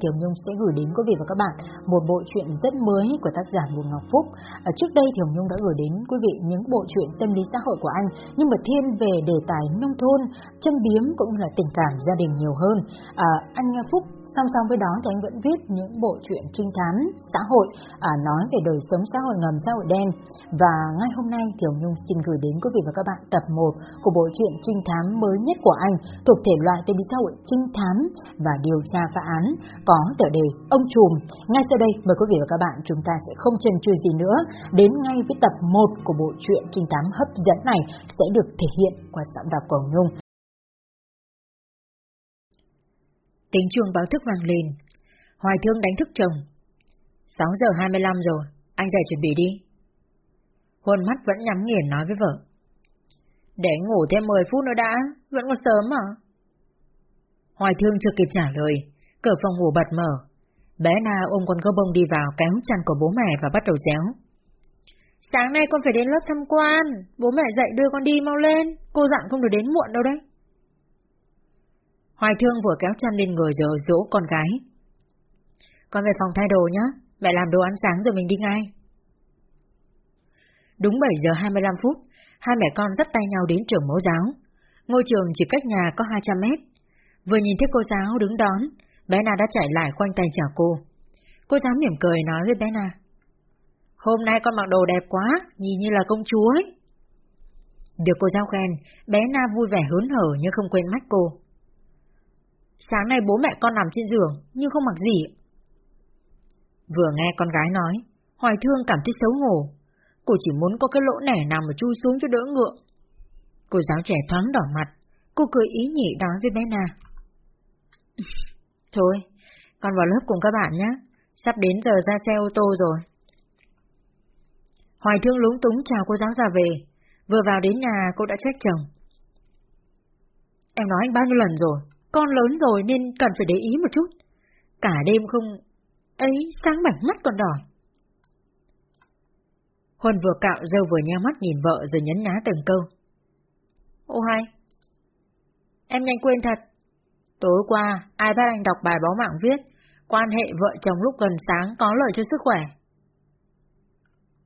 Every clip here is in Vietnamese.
Kiều Nhung sẽ gửi đến quý vị và các bạn một bộ truyện rất mới của tác giả Bùi Ngọc Phúc. À, trước đây Kiều Nhung đã gửi đến quý vị những bộ truyện tâm lý xã hội của anh nhưng mà thiên về đề tài nông thôn, châm biếm cũng như là tình cảm gia đình nhiều hơn. À, anh Phúc Song song với đó thì anh vẫn viết những bộ truyện trinh thám xã hội à, nói về đời sống xã hội ngầm xã hội đen. Và ngay hôm nay Kiều Nhung xin gửi đến quý vị và các bạn tập 1 của bộ truyện trinh thám mới nhất của anh thuộc thể loại tên xã hội trinh thám và điều tra phá án có tựa đề Ông Trùm. Ngay sau đây mời quý vị và các bạn chúng ta sẽ không chần chừ gì nữa đến ngay với tập 1 của bộ truyện trinh thám hấp dẫn này sẽ được thể hiện qua giọng đọc của ông Nhung. Tính chuông báo thức vang lên. Hoài thương đánh thức chồng. 6 giờ 25 rồi, anh dậy chuẩn bị đi. Hôn mắt vẫn nhắm nghiền nói với vợ. Để ngủ thêm 10 phút nữa đã, vẫn còn sớm mà. Hoài thương chưa kịp trả lời, cửa phòng ngủ bật mở. Bé Na ôm con gấu bông đi vào kéo chăn của bố mẹ và bắt đầu réo. Sáng nay con phải đến lớp tham quan, bố mẹ dậy đưa con đi mau lên, cô dặn không được đến muộn đâu đấy. Hoài thương vừa kéo chăn lên người rồi dỗ con gái. Con về phòng thay đồ nhé, mẹ làm đồ ăn sáng rồi mình đi ngay. Đúng 7 giờ 25 phút, hai mẹ con dắt tay nhau đến trường mẫu giáo. Ngôi trường chỉ cách nhà có 200 mét. Vừa nhìn thấy cô giáo đứng đón, bé Na đã chạy lại khoanh tay chào cô. Cô dám mỉm cười nói với bé Na. Hôm nay con mặc đồ đẹp quá, nhìn như là công chúa ấy. Được cô giáo khen, bé Na vui vẻ hớn hở nhưng không quên mắt cô. Sáng nay bố mẹ con nằm trên giường, nhưng không mặc gì. Vừa nghe con gái nói, Hoài Thương cảm thấy xấu hổ. Cô chỉ muốn có cái lỗ nẻ nào mà chui xuống cho đỡ ngượng. Cô giáo trẻ thoáng đỏ mặt, cô cười ý nhị nói với bé Na. Thôi, con vào lớp cùng các bạn nhé, sắp đến giờ ra xe ô tô rồi. Hoài Thương lúng túng chào cô giáo ra về, vừa vào đến nhà cô đã trách chồng. Em nói anh bao nhiêu lần rồi, con lớn rồi nên cần phải để ý một chút. Cả đêm không... ấy sáng bảnh mắt còn đỏ. Huân vừa cạo dâu vừa nheo mắt nhìn vợ rồi nhấn ná từng câu. Ô hai, Em nhanh quên thật. Tối qua, ai bắt anh đọc bài báo mạng viết, quan hệ vợ chồng lúc gần sáng có lợi cho sức khỏe.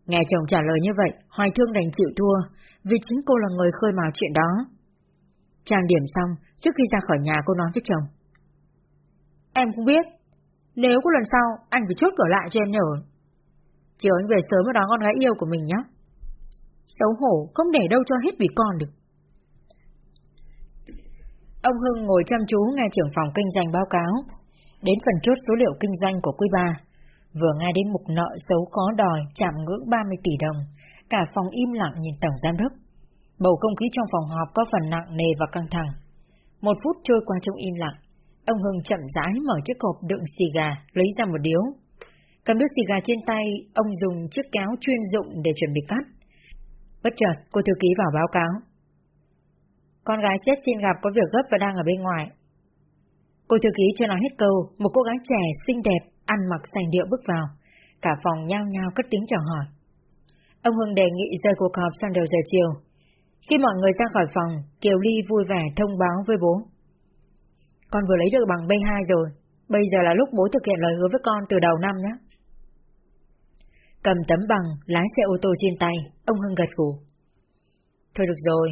Nghe chồng trả lời như vậy, Hoài Thương đành chịu thua, vì chính cô là người khơi mào chuyện đó. Trang điểm xong, trước khi ra khỏi nhà cô nói với chồng. Em cũng biết, nếu có lần sau, anh phải chốt cửa lại cho em nhờ. Chiều anh về sớm và đón con gái yêu của mình nhé. Xấu hổ, không để đâu cho hết vì con được. Ông Hưng ngồi chăm chú nghe trưởng phòng kinh doanh báo cáo, đến phần chốt số liệu kinh doanh của quý ba. Vừa nghe đến mục nợ xấu khó đòi chạm ngưỡng 30 tỷ đồng, cả phòng im lặng nhìn tổng giám đốc. Bầu không khí trong phòng họp có phần nặng nề và căng thẳng. Một phút trôi qua trong im lặng, ông Hưng chậm rãi mở chiếc hộp đựng xì gà, lấy ra một điếu. Cầm đứt xì gà trên tay, ông dùng chiếc kéo chuyên dụng để chuẩn bị cắt. Bất chợt, cô thư ký vào báo cáo. Con gái sếp xin gặp có việc gấp và đang ở bên ngoài. Cô thư ký chưa nói hết câu, một cô gái trẻ xinh đẹp, ăn mặc sành điệu bước vào. Cả phòng nhao nhao cất tiếng chào hỏi. Ông Hưng đề nghị rời cuộc họp sang đầu giờ chiều, khi mọi người ra khỏi phòng, Kiều Ly vui vẻ thông báo với bố. Con vừa lấy được bằng B2 rồi, bây giờ là lúc bố thực hiện lời hứa với con từ đầu năm nhé. Cầm tấm bằng, lái xe ô tô trên tay, ông Hưng gật gù. Thôi được rồi,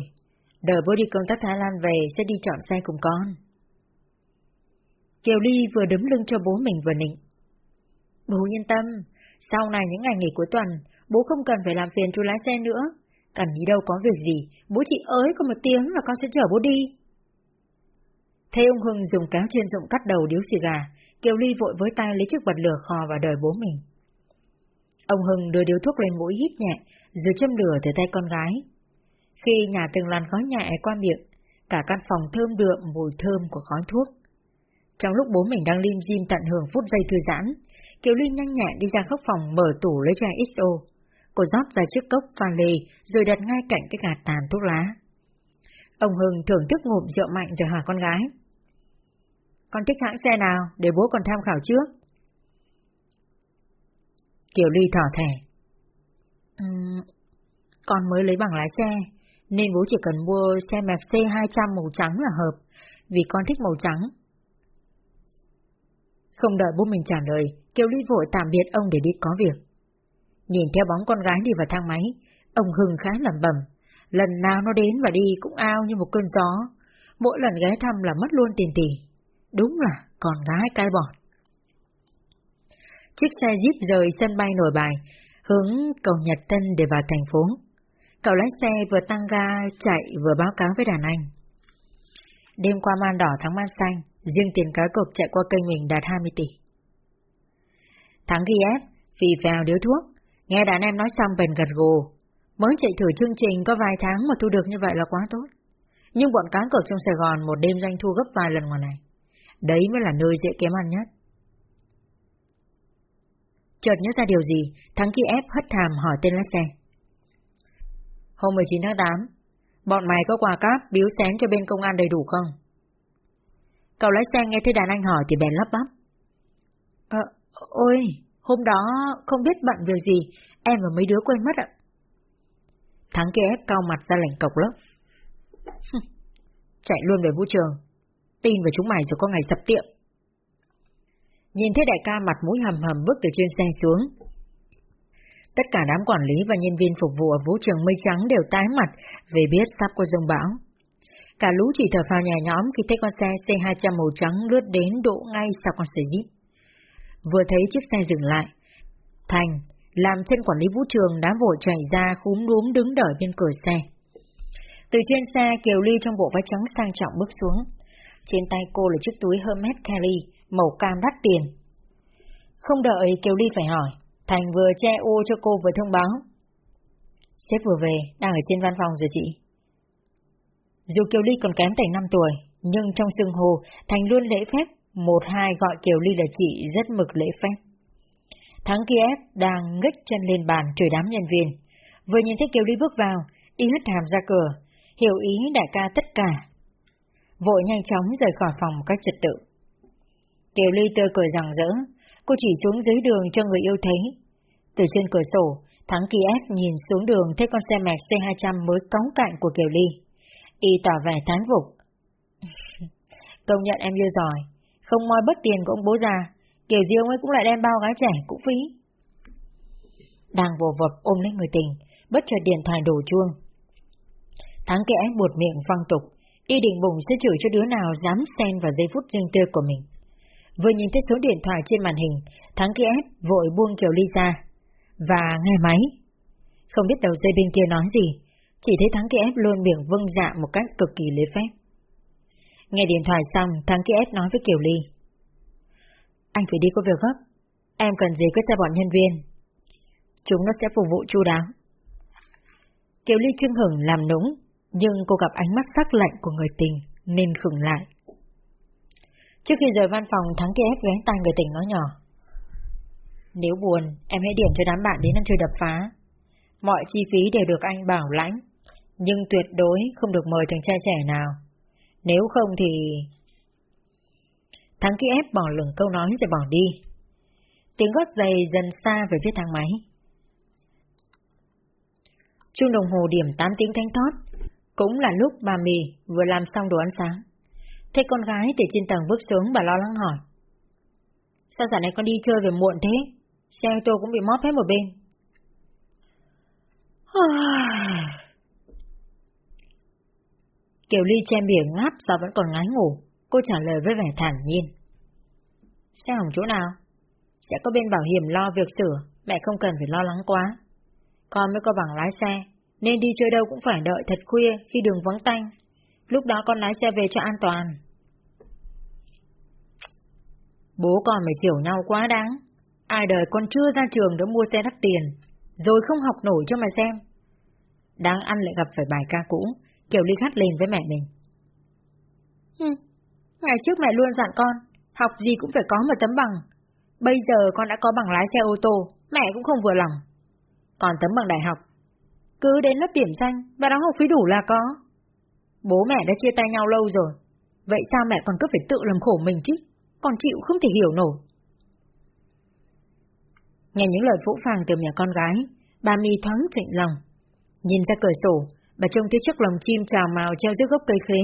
đợi bố đi công tác Thái Lan về sẽ đi chọn xe cùng con. Kiều Ly vừa đấm lưng cho bố mình vừa nịnh. Bố yên tâm, sau này những ngày nghỉ cuối tuần, bố không cần phải làm phiền chú lái xe nữa, Cần đi đâu có việc gì, bố chị ới có một tiếng là con sẽ chở bố đi. Thấy ông Hưng dùng kéo chuyên dụng cắt đầu điếu xì gà, Kiều Ly vội với tay lấy chiếc bật lửa khò và đời bố mình. Ông Hưng đưa điếu thuốc lên mũi hít nhẹ, rồi châm lửa từ tay con gái. Khi nhà từng làn khói nhẹ qua miệng, cả căn phòng thơm đượm mùi thơm của khói thuốc. Trong lúc bố mình đang lim dim tận hưởng phút giây thư giãn, Kiều Ly nhanh nhẹn đi ra khóc phòng mở tủ lấy chai XO, Cô rót ra chiếc cốc pha lê, rồi đặt ngay cạnh cái gạt tàn thuốc lá. Ông Hưng thưởng thức ngụm rượu mạnh rồi hỏi con gái. Con thích hãng xe nào, để bố còn tham khảo trước? Kiều Ly thỏ thẻ. Um, con mới lấy bằng lái xe, nên bố chỉ cần mua xe Mercedes 200 màu trắng là hợp, vì con thích màu trắng. Không đợi bố mình trả lời, Kiều Ly vội tạm biệt ông để đi có việc. Nhìn theo bóng con gái đi vào thang máy, ông Hưng khá lẩm bẩm. Lần nào nó đến và đi cũng ao như một cơn gió. Mỗi lần ghé thăm là mất luôn tiền tỷ. Đúng là con gái cai bọt. Chiếc xe jeep rời sân bay nổi bài, hướng cầu Nhật Tân để vào thành phố. Cậu lái xe vừa tăng ga chạy vừa báo cáo với đàn anh. Đêm qua man đỏ thắng man xanh, riêng tiền cá cược chạy qua kênh mình đạt 20 tỷ. Thắng ghi ép, vì vào điếu thuốc, nghe đàn em nói xong bền gật gù. Mới chạy thử chương trình có vài tháng mà thu được như vậy là quá tốt. Nhưng bọn cá cược trong Sài Gòn một đêm doanh thu gấp vài lần ngoài này. Đấy mới là nơi dễ kiếm ăn nhất. Chợt nhớ ra điều gì, Thắng kia ép hất hàm hỏi tên lái xe. Hôm 19 tháng 8, bọn mày có quà cáp biếu xén cho bên công an đầy đủ không? Cậu lái xe nghe thấy đàn anh hỏi thì bèn lắp bắp. Ờ, ôi, hôm đó không biết bận việc gì, em và mấy đứa quên mất ạ. Thắng kia ép cao mặt ra lệnh cộc lớp. Chạy luôn về vũ trường, tin vào chúng mày rồi có ngày sập tiệm. Nhìn thấy đại ca mặt mũi hầm hầm bước từ trên xe xuống. Tất cả đám quản lý và nhân viên phục vụ ở vũ trường mây trắng đều tái mặt về biết sắp có rông bão. Cả lũ chỉ thở phào nhà nhóm khi thấy con xe C200 màu trắng lướt đến độ ngay sau con xe Jeep. Vừa thấy chiếc xe dừng lại, Thành, làm chân quản lý vũ trường đã vội chạy ra khúm đúm đứng đợi bên cửa xe. Từ trên xe, Kiều Ly trong bộ váy trắng sang trọng bước xuống. Trên tay cô là chiếc túi Hermes Kelly, màu cam đắt tiền. Không đợi Kiều Ly phải hỏi, Thành vừa che ô cho cô vừa thông báo. Sếp vừa về, đang ở trên văn phòng rồi chị. Dù Kiều Ly còn kém thành 5 tuổi, nhưng trong xương hồ, Thành luôn lễ phép, một hai gọi Kiều Ly là chị rất mực lễ phép. Thắng Kiev đang ngách chân lên bàn chửi đám nhân viên. Vừa nhìn thấy Kiều Ly bước vào, y hất hàm ra cửa, hiểu ý đại ca tất cả. Vội nhanh chóng rời khỏi phòng một cách trật tự. Kiều Ly tươi cười rằng rỡ, cô chỉ xuống dưới đường cho người yêu thấy. Từ trên cửa sổ, Thắng Kiev nhìn xuống đường thấy con xe Merc C200 mới cống cạnh của Kiều Ly. Y tỏ vẻ thán phục. Công nhận em yêu giỏi, không moi bất tiền của ông bố già, kiểu gì ông ấy cũng lại đem bao gái trẻ cũng phí. Đang vồ vập ôm lấy người tình, bất chợt điện thoại đổ chuông. Thắng kiev buột miệng phong tục, y định bụng sẽ chửi cho đứa nào dám xen vào giây phút riêng tư của mình. Vừa nhìn thấy số điện thoại trên màn hình, Thắng kia ép vội buông Kiều Ly ra, và nghe máy. Không biết đầu dây bên kia nói gì, chỉ thấy Thắng kia ép luôn miệng vâng dạ một cách cực kỳ lễ phép. Nghe điện thoại xong, Thắng kia ép nói với Kiều Ly. Anh phải đi có việc gấp, em cần gì cứ xe bọn nhân viên. Chúng nó sẽ phục vụ chu đáo. Kiều Ly trưng hửng làm nũng, nhưng cô gặp ánh mắt sắc lạnh của người tình nên khựng lại. Trước khi rời văn phòng, Thắng kia ép ghé tay người tình nói nhỏ. Nếu buồn, em hãy điểm cho đám bạn đến ăn chơi đập phá. Mọi chi phí đều được anh bảo lãnh, nhưng tuyệt đối không được mời thằng trai trẻ nào. Nếu không thì... Thắng kia ép bỏ lửng câu nói rồi bỏ đi. Tiếng gót giày dần xa về phía thang máy. Chuông đồng hồ điểm 8 tiếng thanh thoát, cũng là lúc bà mì vừa làm xong đồ ăn sáng. Thấy con gái từ trên tầng bước xuống bà lo lắng hỏi. Sao dạo này con đi chơi về muộn thế? Xe ô tô cũng bị móp hết một bên. Kiều Ly che miệng ngáp sao vẫn còn ngái ngủ, cô trả lời với vẻ thản nhiên. Xe hỏng chỗ nào? Sẽ có bên bảo hiểm lo việc sửa, mẹ không cần phải lo lắng quá. Con mới có bằng lái xe, nên đi chơi đâu cũng phải đợi thật khuya khi đường vắng tanh. Lúc đó con lái xe về cho an toàn. Bố con mày chiều nhau quá đáng. Ai đời con chưa ra trường đã mua xe đắt tiền, rồi không học nổi cho mày xem. Đáng ăn lại gặp phải bài ca cũ, Kiều Ly khát lên với mẹ mình. Hừ, ngày trước mẹ luôn dặn con, học gì cũng phải có một tấm bằng. Bây giờ con đã có bằng lái xe ô tô, mẹ cũng không vừa lòng. Còn tấm bằng đại học, cứ đến lớp điểm danh và đóng học phí đủ là có. Bố mẹ đã chia tay nhau lâu rồi, vậy sao mẹ còn cứ phải tự làm khổ mình chứ, còn chịu không thể hiểu nổi. Nghe những lời phũ phàng từ mẹ con gái, bà mi thoáng thịnh lòng. Nhìn ra cửa sổ, bà trông thấy chiếc lồng chim trào màu treo dưới gốc cây khế.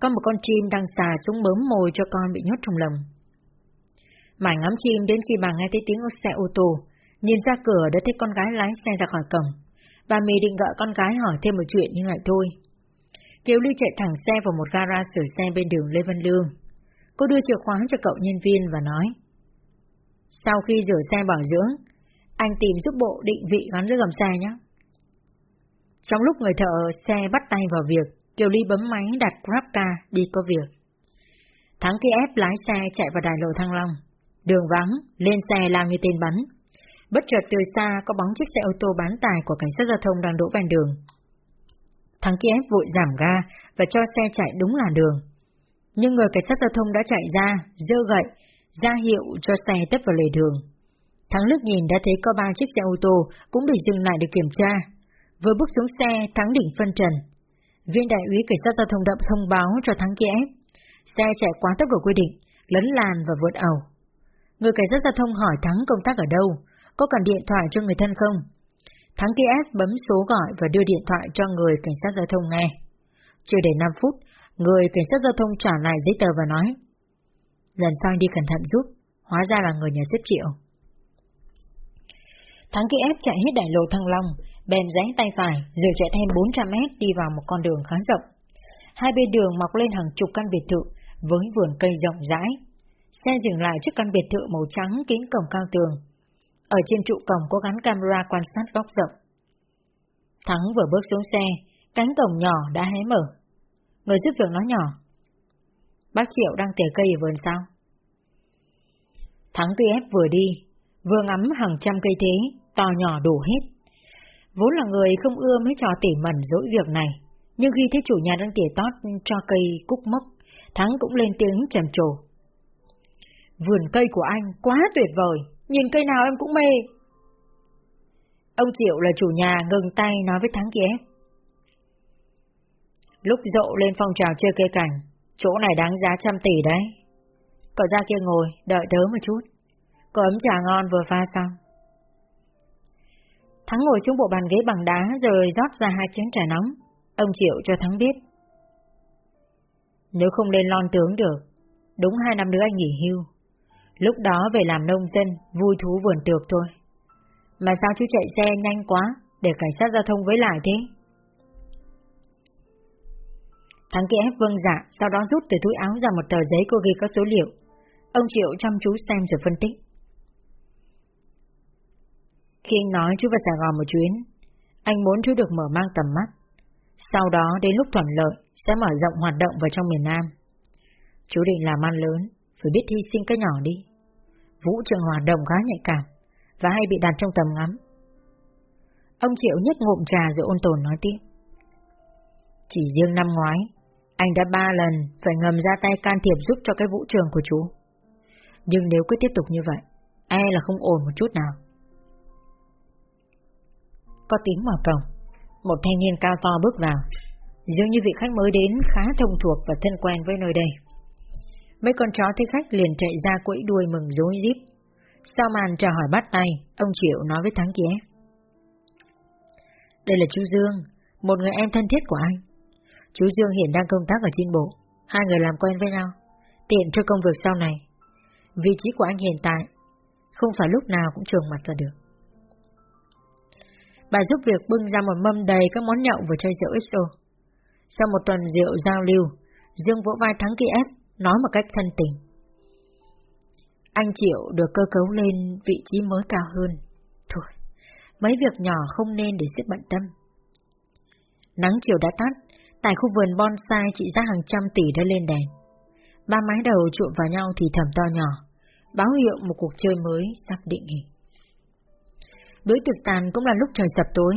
Có một con chim đang xà xuống bướm mồi cho con bị nhốt trong lồng. Mải ngắm chim đến khi bà nghe thấy tiếng xe ô tô, nhìn ra cửa đã thấy con gái lái xe ra khỏi cổng. Bà mì định gọi con gái hỏi thêm một chuyện nhưng lại thôi. Kiều Ly chạy thẳng xe vào một gara sửa xe bên đường Lê Văn Lương. Cô đưa chìa khóa cho cậu nhân viên và nói. Sau khi rửa xe bảo dưỡng, anh tìm giúp bộ định vị gắn dưới gầm xe nhé. Trong lúc người thợ xe bắt tay vào việc, Kiều Ly bấm máy đặt GrabCar đi có việc. Thắng kia ép lái xe chạy vào đài lộ Thăng Long. Đường vắng, lên xe làm như tên bắn. Bất chợt từ xa có bóng chiếc xe ô tô bán tải của cảnh sát giao thông đang đỗ ven đường. Thắng kia ép vội giảm ga và cho xe chạy đúng làn đường. Nhưng người cảnh sát giao thông đã chạy ra, dơ gậy, ra hiệu cho xe tấp vào lề đường. Thắng lướt nhìn đã thấy có ba chiếc xe ô tô cũng bị dừng lại để kiểm tra. Vừa bước xuống xe, Thắng định phân trần. Viên đại úy cảnh sát giao thông đậm thông báo cho Thắng kia ép. Xe chạy quá tốc độ quy định, lấn làn và vượt ẩu. Người cảnh sát giao thông hỏi Thắng công tác ở đâu, có cần điện thoại cho người thân không? Thắng KS bấm số gọi và đưa điện thoại cho người cảnh sát giao thông nghe. Chưa đầy 5 phút, người cảnh sát giao thông trả lại giấy tờ và nói. Lần sau đi cẩn thận giúp, hóa ra là người nhà xếp triệu. Thắng KS chạy hết đại lộ Thăng Long, bèn rẽ tay phải rồi chạy thêm 400 mét đi vào một con đường khá rộng. Hai bên đường mọc lên hàng chục căn biệt thự với vườn cây rộng rãi. Xe dừng lại trước căn biệt thự màu trắng kín cổng cao tường. Ở trên trụ cổng có gắn camera quan sát góc rộng. Thắng vừa bước xuống xe, cánh cổng nhỏ đã hé mở. Người giúp việc nói nhỏ. Bác Triệu đang tỉa cây ở vườn sau. Thắng tuy ép vừa đi, vừa ngắm hàng trăm cây thế, to nhỏ đủ hết. Vốn là người không ưa mấy trò tỉ mẩn dỗi việc này, nhưng khi thấy chủ nhà đang tỉa tót cho cây cúc mốc, Thắng cũng lên tiếng trầm trồ. Vườn cây của anh quá tuyệt vời, nhìn cây nào em cũng mê. Ông Triệu là chủ nhà ngừng tay nói với Thắng kia. Lúc rộ lên phong trào chơi cây cảnh, chỗ này đáng giá trăm tỷ đấy. Cậu ra kia ngồi, đợi tớ một chút. Có ấm trà ngon vừa pha xong. Thắng ngồi xuống bộ bàn ghế bằng đá rồi rót ra hai chén trà nóng. Ông Triệu cho Thắng biết. Nếu không lên lon tướng được, đúng hai năm nữa anh nghỉ hưu. Lúc đó về làm nông dân, vui thú vườn tược thôi. Mà sao chú chạy xe nhanh quá, để cảnh sát giao thông với lại thế? Thắng kia ép vâng dạ, sau đó rút từ túi áo ra một tờ giấy cô ghi các số liệu. Ông Triệu chăm chú xem rồi phân tích. Khi anh nói chú vào Sài Gòn một chuyến, anh muốn chú được mở mang tầm mắt. Sau đó đến lúc thuận lợi, sẽ mở rộng hoạt động vào trong miền Nam. Chú định làm ăn lớn, phải biết hy sinh cái nhỏ đi. Vũ trường hoạt động khá nhạy cảm, và hay bị đặt trong tầm ngắm. Ông Triệu nhếch ngụm trà rồi ôn tồn nói tiếp. Chỉ riêng năm ngoái, anh đã ba lần phải ngầm ra tay can thiệp giúp cho cái vũ trường của chú. Nhưng nếu cứ tiếp tục như vậy, e là không ổn một chút nào. Có tiếng mở cổng, một thanh niên cao to bước vào, dường như vị khách mới đến khá thông thuộc và thân quen với nơi đây. Mấy con chó thấy khách liền chạy ra quẫy đuôi mừng rối díp. Sau màn chào hỏi bắt tay, ông Triệu nói với Thắng Kiế. Đây là chú Dương, một người em thân thiết của anh. Chú Dương hiện đang công tác ở trên bộ, hai người làm quen với nhau, tiện cho công việc sau này. Vị trí của anh hiện tại, không phải lúc nào cũng trường mặt ra được. Bà giúp việc bưng ra một mâm đầy các món nhậu và chai rượu XO. Sau một tuần rượu giao lưu, Dương vỗ vai Thắng Kiế nói một cách thân tình. Anh Triệu được cơ cấu lên vị trí mới cao hơn. Thôi, mấy việc nhỏ không nên để sức bận tâm. Nắng chiều đã tắt, tại khu vườn bonsai trị giá hàng trăm tỷ đã lên đèn. Ba mái đầu trộn vào nhau thì thầm to nhỏ, báo hiệu một cuộc chơi mới sắp định hình. Bữa tiệc tàn cũng là lúc trời sập tối.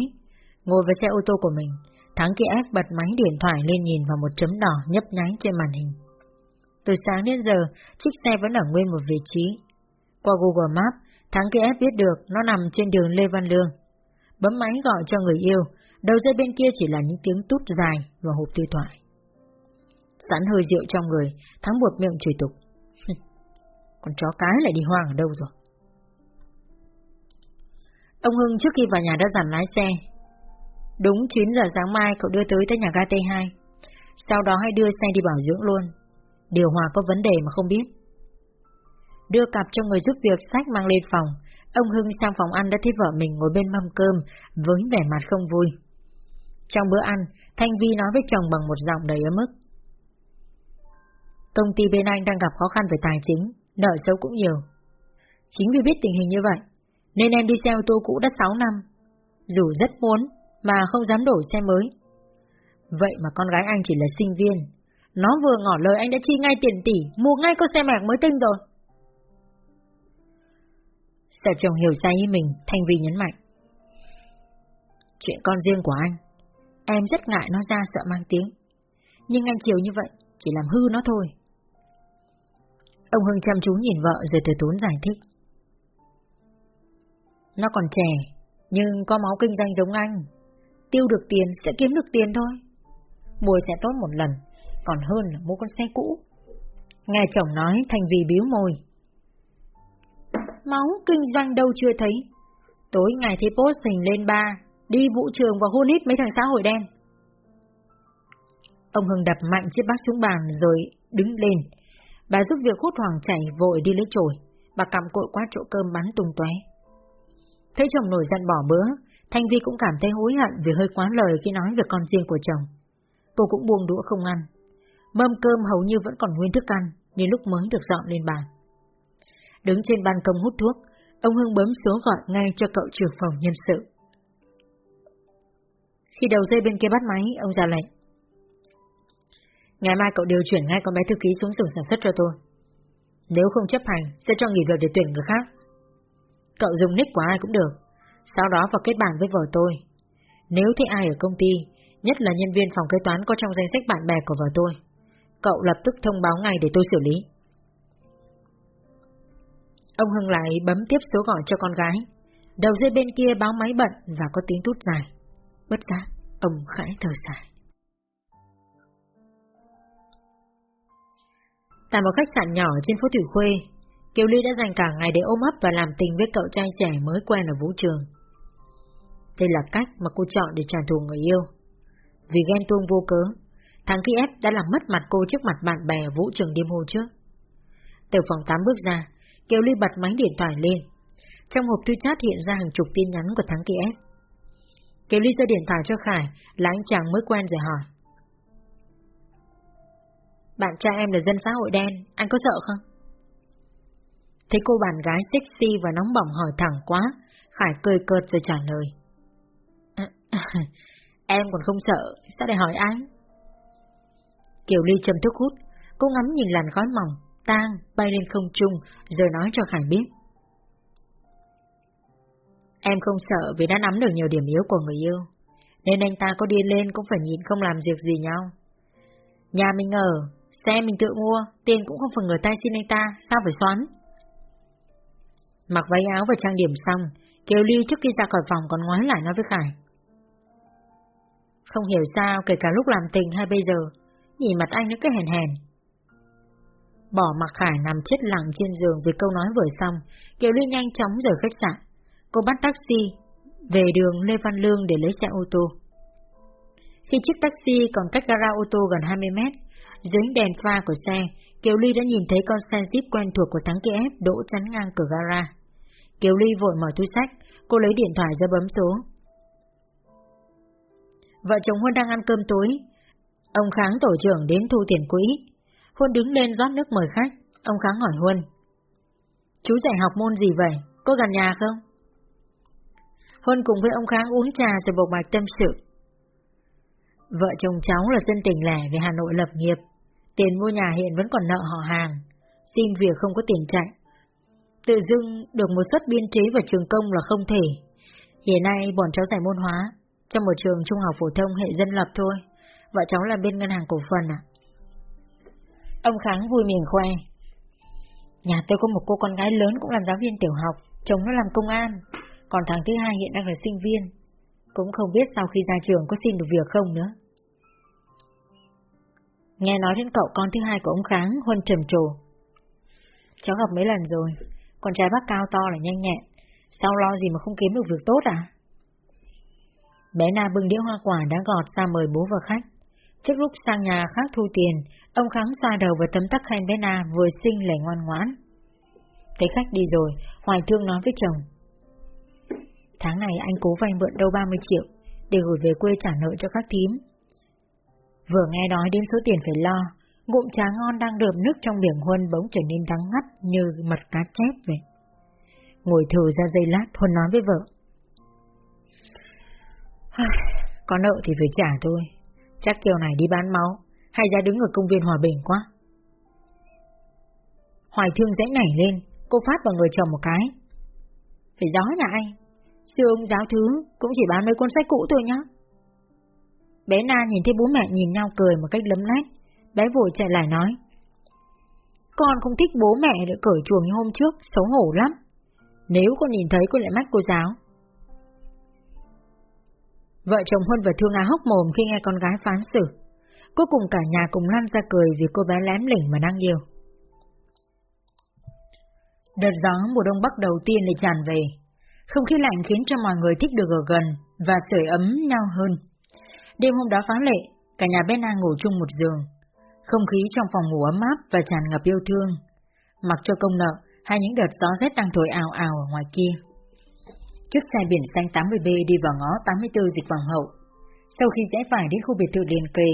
Ngồi vào xe ô tô của mình, Thắng kia ép bật máy điện thoại lên nhìn vào một chấm đỏ nhấp nháy trên màn hình. Từ sáng đến giờ, chiếc xe vẫn ở nguyên một vị trí. Qua Google Maps, Thắng kia ép biết được nó nằm trên đường Lê Văn Lương. Bấm máy gọi cho người yêu, đầu dây bên kia chỉ là những tiếng tút dài và hộp tư thoại. Sẵn hơi rượu trong người, Thắng buộc miệng chửi tục. Con chó cái lại đi hoang ở đâu rồi? Ông Hưng trước khi vào nhà đã dặn lái xe. Đúng 9 giờ sáng mai cậu đưa tới tới nhà ga T2. Sau đó hãy đưa xe đi bảo dưỡng luôn. Điều hòa có vấn đề mà không biết. đưa cặp cho người giúp việc sách mang lên phòng. Ông Hưng sang phòng ăn đã thấy vợ mình ngồi bên mâm cơm với vẻ mặt không vui. Trong bữa ăn, Thanh Vi nói với chồng bằng một giọng đầy ấm ức. Công ty bên anh đang gặp khó khăn về tài chính, nợ xấu cũng nhiều. Chính vì biết tình hình như vậy, nên em đi xe ô tô cũ đã 6 năm. Dù rất muốn, mà không dám đổi xe mới. Vậy mà con gái anh chỉ là sinh viên. Nó vừa ngỏ lời anh đã chi ngay tiền tỷ, mua ngay con xe mạc mới tinh rồi. Sợ chồng hiểu sai ý mình, Thanh Vy nhấn mạnh. Chuyện con riêng của anh, em rất ngại nó ra sợ mang tiếng. Nhưng anh chiều như vậy, chỉ làm hư nó thôi. Ông Hưng chăm chú nhìn vợ rồi từ tốn giải thích. Nó còn trẻ, nhưng có máu kinh doanh giống anh. Tiêu được tiền sẽ kiếm được tiền thôi. Mùa sẽ tốt một lần, còn hơn là mua con xe cũ. Nghe chồng nói thành vì biếu môi. Máu kinh doanh đâu chưa thấy. Tối ngày thấy post hình lên ba, đi vũ trường và hôn hít mấy thằng xã hội đen. Ông Hưng đập mạnh chiếc bát xuống bàn rồi đứng lên. Bà giúp việc hút hoàng chảy vội đi lấy chổi. Bà cầm cội qua chỗ cơm bắn tung tóe. Thấy chồng nổi giận bỏ bữa, Thanh Vi cũng cảm thấy hối hận vì hơi quá lời khi nói về con riêng của chồng. Cô cũng buông đũa không ăn. Mâm cơm hầu như vẫn còn nguyên thức ăn, nên lúc mới được dọn lên bàn. Đứng trên ban công hút thuốc, ông Hưng bấm số gọi ngay cho cậu trưởng phòng nhân sự. Khi đầu dây bên kia bắt máy, ông ra lệnh. Ngày mai cậu điều chuyển ngay con bé thư ký xuống xưởng sản xuất cho tôi. Nếu không chấp hành, sẽ cho nghỉ việc để tuyển người khác. Cậu dùng nick của ai cũng được, sau đó vào kết bạn với vợ tôi. Nếu thấy ai ở công ty, nhất là nhân viên phòng kế toán có trong danh sách bạn bè của vợ tôi, cậu lập tức thông báo ngay để tôi xử lý. Ông Hưng lại bấm tiếp số gọi cho con gái. Đầu dây bên kia báo máy bận và có tiếng tút dài. Bất giác, ông khẽ thở dài. Tại một khách sạn nhỏ trên phố Thủy Khuê, Kiều Ly đã dành cả ngày để ôm ấp và làm tình với cậu trai trẻ mới quen ở vũ trường. Đây là cách mà cô chọn để trả thù người yêu. Vì ghen tuông vô cớ, thằng Kiev đã làm mất mặt cô trước mặt bạn bè vũ trường đêm hôm trước. Từ phòng 8 bước ra, Kiều Ly bật máy điện thoại lên. Trong hộp thư chat hiện ra hàng chục tin nhắn của thằng Kiev. Kiều Ly ra điện thoại cho Khải là anh chàng mới quen rồi hỏi. Bạn trai em là dân xã hội đen, anh có sợ không? Thấy cô bạn gái sexy và nóng bỏng hỏi thẳng quá, Khải cười cợt rồi trả lời. em còn không sợ, sao lại hỏi anh? Kiều Ly châm thuốc hút, cô ngắm nhìn làn khói mỏng, tang, bay lên không trung, rồi nói cho Khải biết. Em không sợ vì đã nắm được nhiều điểm yếu của người yêu, nên anh ta có điên lên cũng phải nhịn không làm việc gì nhau. Nhà mình ở, xe mình tự mua, tiền cũng không phải người ta xin anh ta, sao phải xoắn? Mặc váy áo và trang điểm xong, Kiều Ly trước khi ra khỏi phòng còn ngoái lại nói với Khải. Không hiểu sao kể cả lúc làm tình hay bây giờ, nhìn mặt anh nó cứ hèn hèn. Bỏ mặc Khải nằm chết lặng trên giường vì câu nói vừa xong, Kiều Ly nhanh chóng rời khách sạn. Cô bắt taxi, về đường Lê Văn Lương để lấy xe ô tô. Khi chiếc taxi còn cách gara ô tô gần 20 mét, dưới đèn pha của xe, Kiều Ly đã nhìn thấy con xe Jeep quen thuộc của Thắng KF đỗ chắn ngang cửa gara. Kiều Ly vội mở túi sách, cô lấy điện thoại ra bấm số. Vợ chồng Huân đang ăn cơm tối. Ông Kháng tổ trưởng đến thu tiền quỹ. Huân đứng lên rót nước mời khách. Ông Kháng hỏi Huân. Chú dạy học môn gì vậy? Có gần nhà không? Huân cùng với ông Kháng uống trà rồi bộc bạch tâm sự. Vợ chồng cháu là dân tỉnh lẻ về Hà Nội lập nghiệp. Tiền mua nhà hiện vẫn còn nợ họ hàng. Xin việc không có tiền chạy. Tự dưng được một suất biên chế vào trường công là không thể. Hiện nay bọn cháu giải môn hóa, trong một trường trung học phổ thông hệ dân lập thôi. Vợ cháu là bên ngân hàng cổ phần à? Ông Kháng vui miệng khoe. Nhà tôi có một cô con gái lớn cũng làm giáo viên tiểu học, chồng nó làm công an, còn thằng thứ hai hiện đang là sinh viên. Cũng không biết sau khi ra trường có xin được việc không nữa. Nghe nói đến cậu con thứ hai của ông Kháng, Huân trầm trồ. Cháu gặp mấy lần rồi, con trai bác cao to là nhanh nhẹn, sao lo gì mà không kiếm được việc tốt à? Bé Na bưng đĩa hoa quả đã gọt ra mời bố và khách. Trước lúc sang nhà khác thu tiền, ông Kháng xoa đầu và tấm tắc khen bé Na vừa xinh lại ngoan ngoãn. Thấy khách đi rồi, Hoài Thương nói với chồng. Tháng này anh cố vay mượn đâu 30 triệu, để gửi về quê trả nợ cho các thím. Vừa nghe nói đến số tiền phải lo, ngụm trà ngon đang đượm nước trong miệng Huân bỗng trở nên đắng ngắt như mật cá chép vậy. Ngồi thử ra giây lát, Huân nói với vợ. Có nợ thì phải trả thôi, chắc kiểu này đi bán máu, hay ra đứng ở công viên Hòa Bình quá. Hoài thương dãy nảy lên, cô phát vào người chồng một cái. Phải gió nhà anh, xương giáo thứ cũng chỉ bán mấy cuốn sách cũ thôi nhá. Bé Na nhìn thấy bố mẹ nhìn nhau cười một cách lấm lét, bé vội chạy lại nói. Con không thích bố mẹ để cởi chuồng như hôm trước, xấu hổ lắm. Nếu con nhìn thấy con lại mách cô giáo. Vợ chồng Huân và Thương Á hốc mồm khi nghe con gái phán xử. Cuối cùng cả nhà cùng lăn ra cười vì cô bé lém lỉnh mà đang yêu. Đợt gió mùa đông bắc đầu tiên lại tràn về. Không khí lạnh khiến cho mọi người thích được ở gần và sưởi ấm nhau hơn. Đêm hôm đó phá lệ, cả nhà Bena ngủ chung một giường. Không khí trong phòng ngủ ấm áp và tràn ngập yêu thương. Mặc cho công nợ hay những đợt gió rét đang thổi ào ào ở ngoài kia. Chiếc xe biển xanh 80B đi vào ngõ 84 dịch Hoàng Hậu. Sau khi rẽ phải đến khu biệt thự liền kề,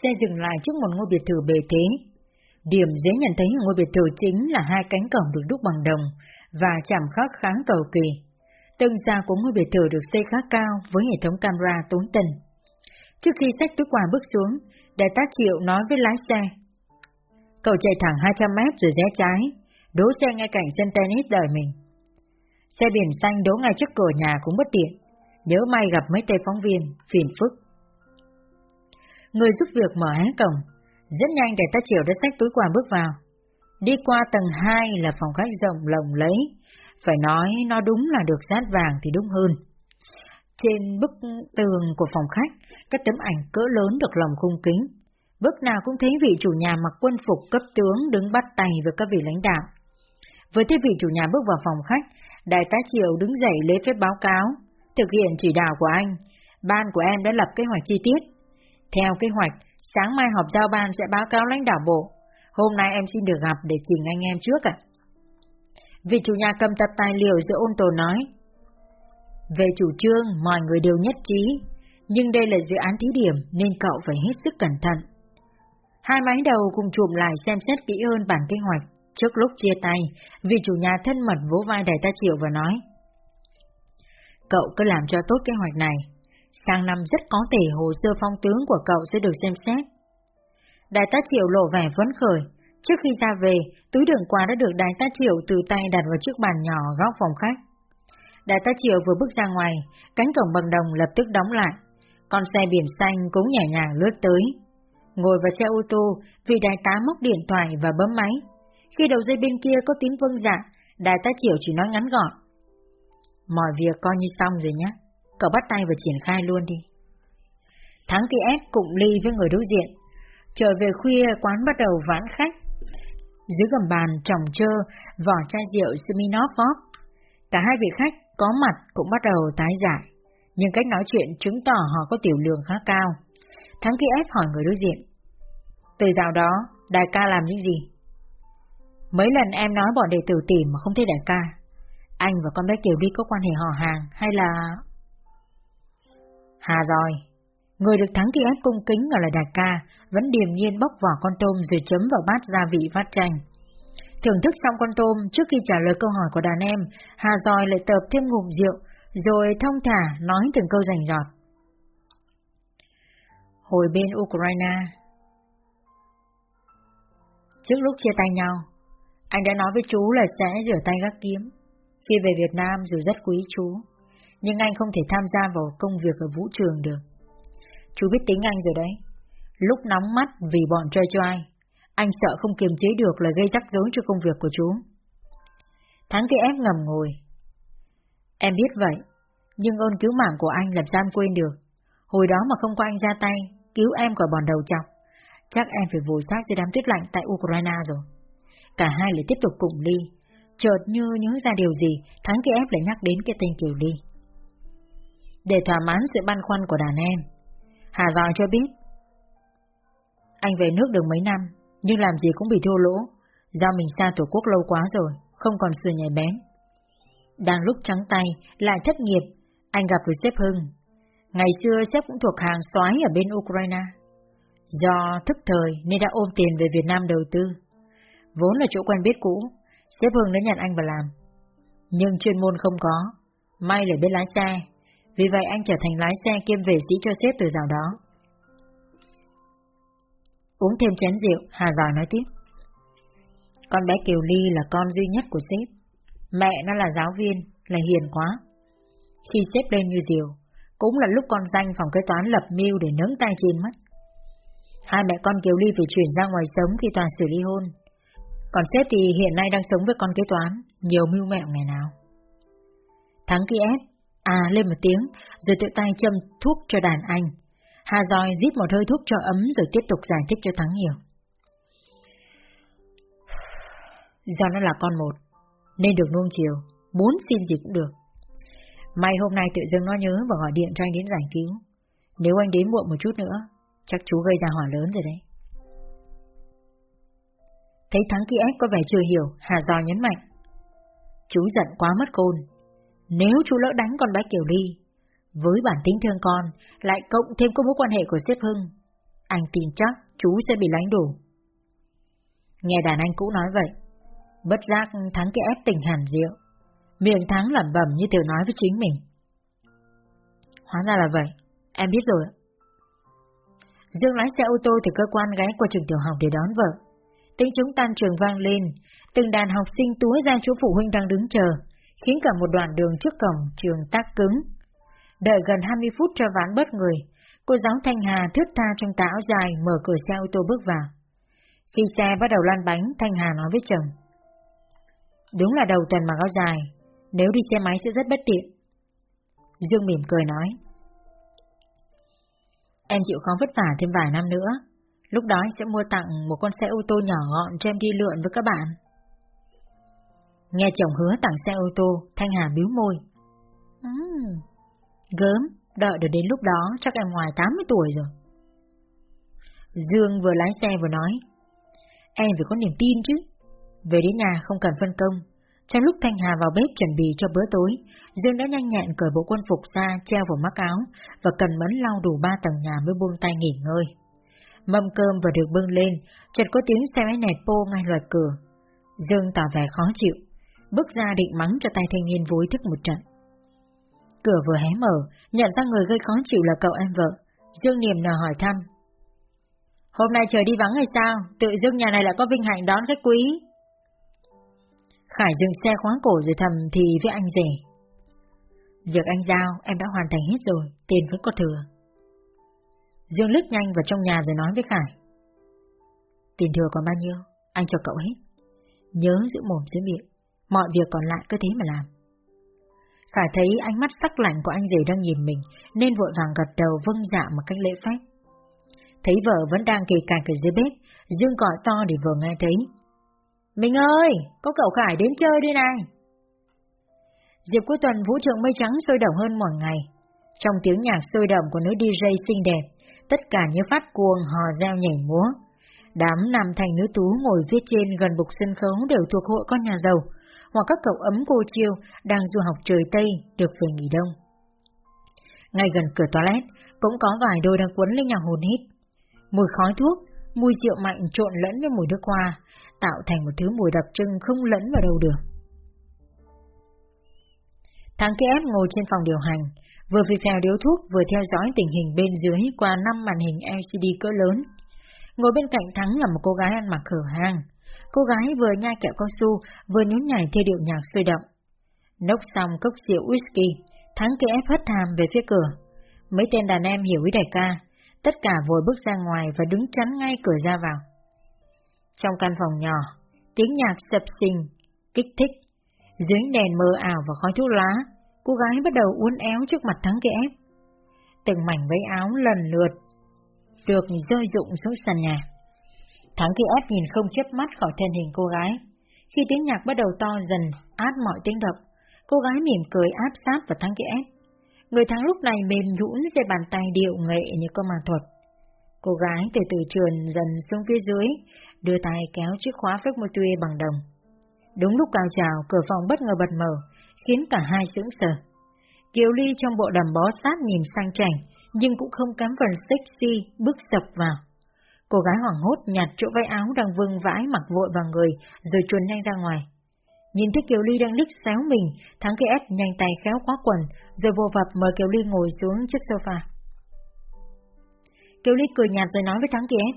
xe dừng lại trước một ngôi biệt thự bề thế. Điểm dễ nhận thấy ngôi biệt thự chính là hai cánh cổng được đúc bằng đồng và chạm khắc kháng cầu kỳ. Tầng ra của ngôi biệt thự được xây khá cao với hệ thống camera tốn tình. Trước khi sách túi quà bước xuống, đại tá Triệu nói với lái xe. Cậu chạy thẳng 200 mét rồi rẽ trái, đỗ xe ngay cạnh sân tennis đời mình. Xe biển xanh đỗ ngay trước cửa nhà cũng bất tiện, nhớ may gặp mấy tay phóng viên, phiền phức. Người giúp việc mở hé cổng, rất nhanh để ta chiều đã sách túi quà bước vào. Đi qua tầng 2 là phòng khách rộng lồng lấy, phải nói nó đúng là được dát vàng thì đúng hơn. Trên bức tường của phòng khách, các tấm ảnh cỡ lớn được lòng khung kính. Bước nào cũng thấy vị chủ nhà mặc quân phục cấp tướng đứng bắt tay với các vị lãnh đạo. Với thế vị chủ nhà bước vào phòng khách, đại tá Triều đứng dậy lấy phép báo cáo, thực hiện chỉ đạo của anh. Ban của em đã lập kế hoạch chi tiết. Theo kế hoạch, sáng mai họp giao ban sẽ báo cáo lãnh đạo bộ. Hôm nay em xin được gặp để trình anh em trước ạ. Vị chủ nhà cầm tập tài liệu giữa ôn tồn nói, về chủ trương, mọi người đều nhất trí, nhưng đây là dự án thí điểm nên cậu phải hết sức cẩn thận. Hai máy đầu cùng chụm lại xem xét kỹ hơn bản kế hoạch. Trước lúc chia tay, vị chủ nhà thân mật vỗ vai đại ta Triệu và nói Cậu cứ làm cho tốt kế hoạch này, sang năm rất có thể hồ sơ phong tướng của cậu sẽ được xem xét. Đại tá Triệu lộ vẻ phấn khởi, trước khi ra về, túi đường quà đã được đại tá Triệu từ tay đặt vào chiếc bàn nhỏ góc phòng khách. Đại tá Triệu vừa bước ra ngoài, cánh cổng bằng đồng lập tức đóng lại. Con xe biển xanh cũng nhẹ nhàng lướt tới. Ngồi vào xe ô tô, vị đại tá móc điện thoại và bấm máy. Khi đầu dây bên kia có tiếng vâng dạ, đại tá Triều chỉ nói ngắn gọn. Mọi việc coi như xong rồi nhé, cậu bắt tay và triển khai luôn đi. Thắng kia ép cụng ly với người đối diện. Trở về khuya quán bắt đầu vãn khách. Dưới gầm bàn trồng trơ, vỏ chai rượu Smirnoff góp. Cả hai vị khách có mặt cũng bắt đầu tái giải, nhưng cách nói chuyện chứng tỏ họ có tiểu lượng khá cao. Thắng kia ép hỏi người đối diện. Từ dạo đó, đại ca làm những gì? Mấy lần em nói bọn đệ tử tìm mà không thấy đại ca. Anh và con bé Kiều đi có quan hệ họ hàng hay là... Hà rồi, người được thắng kia ép cung kính gọi là đại ca, vẫn điềm nhiên bóc vỏ con tôm rồi chấm vào bát gia vị phát chanh. Thưởng thức xong con tôm, trước khi trả lời câu hỏi của đàn em, Hà Giòi lại tập thêm ngụm rượu, rồi thông thả nói từng câu rành giọt. Hồi bên Ukraine Trước lúc chia tay nhau, anh đã nói với chú là sẽ rửa tay gác kiếm. Khi về Việt Nam dù rất quý chú, nhưng anh không thể tham gia vào công việc ở vũ trường được. Chú biết tính anh rồi đấy. Lúc nóng mắt vì bọn chơi cho ai, anh sợ không kiềm chế được là gây rắc rối cho công việc của chú. Thắng kia ép ngầm ngồi. Em biết vậy, nhưng ơn cứu mạng của anh làm sao em quên được. Hồi đó mà không có anh ra tay, cứu em khỏi bọn đầu chọc, chắc em phải vùi xác dưới đám tuyết lạnh tại Ukraine rồi. Cả hai lại tiếp tục cùng ly, chợt như nhớ ra điều gì, Thắng kia ép lại nhắc đến cái tên Kiều Ly. Để thỏa mãn sự băn khoăn của đàn em, Hà Giòi cho biết, anh về nước được mấy năm, nhưng làm gì cũng bị thua lỗ, do mình xa tổ quốc lâu quá rồi, không còn sự nhảy bén. Đang lúc trắng tay, lại thất nghiệp, anh gặp được sếp Hưng. Ngày xưa sếp cũng thuộc hàng soái ở bên Ukraine. Do thức thời nên đã ôm tiền về Việt Nam đầu tư. Vốn là chỗ quen biết cũ, sếp Hưng đã nhận anh vào làm. Nhưng chuyên môn không có, may là biết lái xe, vì vậy anh trở thành lái xe kiêm vệ sĩ cho sếp từ dạo đó. Uống thêm chén rượu, Hà Giỏi nói tiếp. Con bé Kiều Ly là con duy nhất của sếp. Mẹ nó là giáo viên, là hiền quá. Khi sếp lên như diều, cũng là lúc con danh phòng kế toán lập mưu để nướng tay trên mắt. Hai mẹ con Kiều Ly phải chuyển ra ngoài sống khi tòa xử ly hôn. Còn sếp thì hiện nay đang sống với con kế toán, nhiều mưu mẹo ngày nào. Thắng kia ép, à lên một tiếng, rồi tự tay châm thuốc cho đàn anh. Hà dòi rít một hơi thuốc cho ấm rồi tiếp tục giải thích cho Thắng hiểu. Do nó là con một, nên được nuông chiều, muốn xin gì cũng được. May hôm nay tự dưng nó nhớ và gọi điện cho anh đến giải cứu. Nếu anh đến muộn một chút nữa, chắc chú gây ra hỏa lớn rồi đấy. Thấy Thắng kia ép có vẻ chưa hiểu, Hà Giò nhấn mạnh. Chú giận quá mất côn. Nếu chú lỡ đánh con bé Kiều Ly, với bản tính thương con, lại cộng thêm có mối quan hệ của sếp Hưng, anh tin chắc chú sẽ bị lánh đủ. Nghe đàn anh cũ nói vậy, bất giác Thắng kia ép tình hẳn rượu, miệng Thắng lẩm bẩm như tự nói với chính mình. Hóa ra là vậy, em biết rồi. Dương lái xe ô tô từ cơ quan ghé qua trường tiểu học để đón vợ. Tiếng chúng tan trường vang lên, từng đàn học sinh túa ra chỗ phụ huynh đang đứng chờ, khiến cả một đoạn đường trước cổng trường tắc cứng. Đợi gần 20 phút cho ván bớt người, cô giáo Thanh Hà thướt tha trong tà áo dài mở cửa xe ô tô bước vào. Khi xe bắt đầu lan bánh, Thanh Hà nói với chồng. Đúng là đầu tuần mặc áo dài, nếu đi xe máy sẽ rất bất tiện. Dương mỉm cười nói. Em chịu khó vất vả thêm vài năm nữa, lúc đó anh sẽ mua tặng một con xe ô tô nhỏ gọn cho em đi lượn với các bạn. Nghe chồng hứa tặng xe ô tô, Thanh Hà biếu môi. Uhm, gớm, đợi được đến lúc đó chắc em ngoài 80 tuổi rồi. Dương vừa lái xe vừa nói. Em phải có niềm tin chứ. Về đến nhà không cần phân công. Trong lúc Thanh Hà vào bếp chuẩn bị cho bữa tối, Dương đã nhanh nhẹn cởi bộ quân phục ra, treo vào mắc áo và cần mẫn lau đủ ba tầng nhà mới buông tay nghỉ ngơi. Mâm cơm vừa được bưng lên, chợt có tiếng xe máy nẹt pô ngay loạt cửa. Dương tỏ vẻ khó chịu, bước ra định mắng cho tay thanh niên vui thức một trận. Cửa vừa hé mở, nhận ra người gây khó chịu là cậu em vợ. Dương niềm nở hỏi thăm. Hôm nay trời đi vắng hay sao? Tự dưng nhà này lại có vinh hạnh đón khách quý. Khải dừng xe khóa cổ rồi thầm thì với anh rể. Việc anh giao em đã hoàn thành hết rồi, tiền vẫn có thừa. Dương lướt nhanh vào trong nhà rồi nói với Khải. Tiền thừa còn bao nhiêu, anh cho cậu hết. Nhớ giữ mồm giữ miệng, mọi việc còn lại cứ thế mà làm. Khải thấy ánh mắt sắc lạnh của anh rể đang nhìn mình, nên vội vàng gật đầu vâng dạ một cách lễ phép. Thấy vợ vẫn đang kề cạch ở dưới bếp, Dương gọi to để vừa nghe thấy. Mình ơi, có cậu Khải đến chơi đây này. Dịp cuối tuần vũ trường mây trắng sôi động hơn mọi ngày. Trong tiếng nhạc sôi động của nữ DJ xinh đẹp, tất cả như phát cuồng hò reo nhảy múa. Đám nam thành nữ tú ngồi phía trên gần bục sân khấu đều thuộc hội con nhà giàu, hoặc các cậu ấm cô chiêu đang du học trời Tây được về nghỉ đông. Ngay gần cửa toilet cũng có vài đôi đang quấn lên nhau hồn hít. Mùi khói thuốc, mùi rượu mạnh trộn lẫn với mùi nước hoa, tạo thành một thứ mùi đặc trưng không lẫn vào đâu được. Thằng kia ngồi trên phòng điều hành, vừa phì phèo điếu thuốc vừa theo dõi tình hình bên dưới qua năm màn hình LCD cỡ lớn. Ngồi bên cạnh Thắng là một cô gái ăn mặc hở hang. Cô gái vừa nhai kẹo cao su, vừa nhún nhảy theo điệu nhạc sôi động. Nốc xong cốc rượu whisky, Thắng kia ép hất hàm về phía cửa. Mấy tên đàn em hiểu ý đại ca, tất cả vội bước ra ngoài và đứng chắn ngay cửa ra vào. Trong căn phòng nhỏ, tiếng nhạc sập sình, kích thích. Dưới đèn mờ ảo và khói thuốc lá, cô gái bắt đầu uốn éo trước mặt thắng kẽ. Từng mảnh váy áo lần lượt, được rơi rụng xuống sàn nhà. Thắng kia ép nhìn không chớp mắt khỏi thân hình cô gái. Khi tiếng nhạc bắt đầu to dần, át mọi tiếng động, cô gái mỉm cười áp sát vào thắng kia ép. Người thắng lúc này mềm nhũn dưới bàn tay điệu nghệ như con ma thuật. Cô gái từ từ trườn dần xuống phía dưới, đưa tay kéo chiếc khóa phép môi tuê bằng đồng. Đúng lúc cao trào, cửa phòng bất ngờ bật mở, khiến cả hai sững sờ. Kiều Ly trong bộ đầm bó sát nhìn sang chảnh, nhưng cũng không kém phần sexy, bước sập vào. Cô gái hoảng hốt nhặt chỗ váy áo đang vương vãi mặc vội vào người, rồi chuồn nhanh ra ngoài. Nhìn thấy Kiều Ly đang lít xéo mình, thắng kia ép nhanh tay khéo khóa quần, rồi vô vập mời Kiều Ly ngồi xuống chiếc sofa. Kiều Ly cười nhạt rồi nói với thắng kia ép.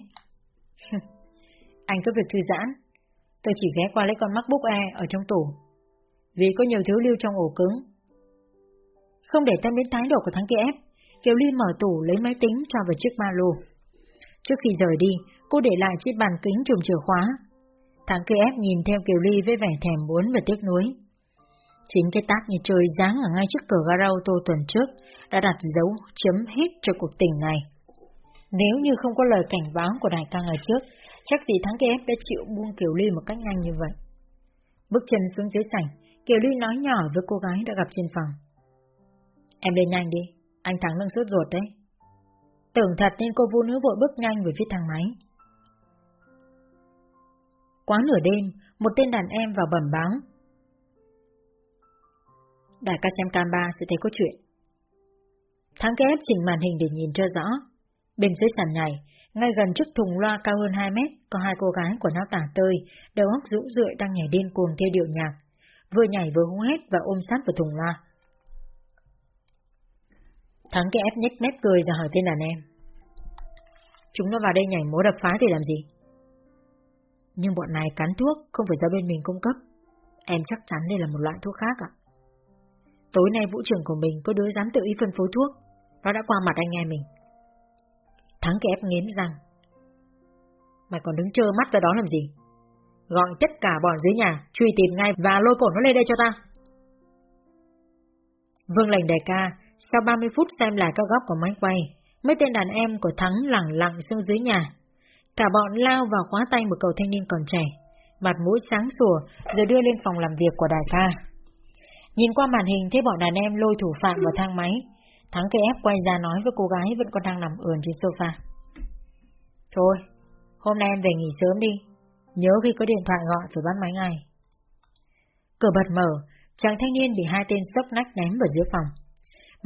Anh có việc thư giãn, tôi chỉ ghé qua lấy con MacBook Air ở trong tủ. Vì có nhiều thứ lưu trong ổ cứng. Không để tâm đến thái độ của thắng kia ép, Kiều Ly mở tủ lấy máy tính cho vào chiếc ba lô. Trước khi rời đi, cô để lại chiếc bàn kính trùm chìa khóa. Thằng kia ép nhìn theo Kiều Ly với vẻ thèm muốn và tiếc nuối. Chính cái tác như trời giáng ở ngay trước cửa gara ô tô tuần trước đã đặt dấu chấm hết cho cuộc tình này. Nếu như không có lời cảnh báo của đại ca ngày trước, chắc gì thắng kia ép đã chịu buông Kiều Ly một cách nhanh như vậy. Bước chân xuống dưới sảnh, Kiều Ly nói nhỏ với cô gái đã gặp trên phòng. Em lên nhanh đi, anh Thắng đang sốt ruột đấy. Tưởng thật nên cô vu nữ vội bước nhanh về phía thang máy. Quá nửa đêm, một tên đàn em vào bẩm báo. Đại ca xem cam ba sẽ thấy có chuyện. Thắng kép chỉnh màn hình để nhìn cho rõ. Bên dưới sàn nhảy, ngay gần trước thùng loa cao hơn 2 mét, có hai cô gái của nó tả tơi, đầu óc rũ rượi đang nhảy điên cuồng theo điệu nhạc. Vừa nhảy vừa hú hét và ôm sát vào thùng loa. Thắng cái ép nhếch mép cười rồi hỏi tên đàn em. Chúng nó vào đây nhảy múa đập phá thì làm gì? Nhưng bọn này cắn thuốc, không phải do bên mình cung cấp. Em chắc chắn đây là một loại thuốc khác ạ. Tối nay vũ trường của mình có đứa dám tự ý phân phối thuốc. Nó đã qua mặt anh em mình. Thắng kẹp nghiến rằng. Mày còn đứng trơ mắt ra đó làm gì? Gọi tất cả bọn dưới nhà, truy tìm ngay và lôi cổ nó lên đây cho ta. Vương lệnh đại ca, sau 30 phút xem lại các góc của máy quay, mấy tên đàn em của Thắng lẳng lặng xuống dưới nhà. Cả bọn lao vào khóa tay một cậu thanh niên còn trẻ, mặt mũi sáng sủa rồi đưa lên phòng làm việc của đại ca. Nhìn qua màn hình thấy bọn đàn em lôi thủ phạm vào thang máy, Thắng kê ép quay ra nói với cô gái vẫn còn đang nằm ườn trên sofa. Thôi, hôm nay em về nghỉ sớm đi, nhớ khi có điện thoại gọi phải bắt máy ngay. Cửa bật mở, chàng thanh niên bị hai tên sốc nách ném vào giữa phòng.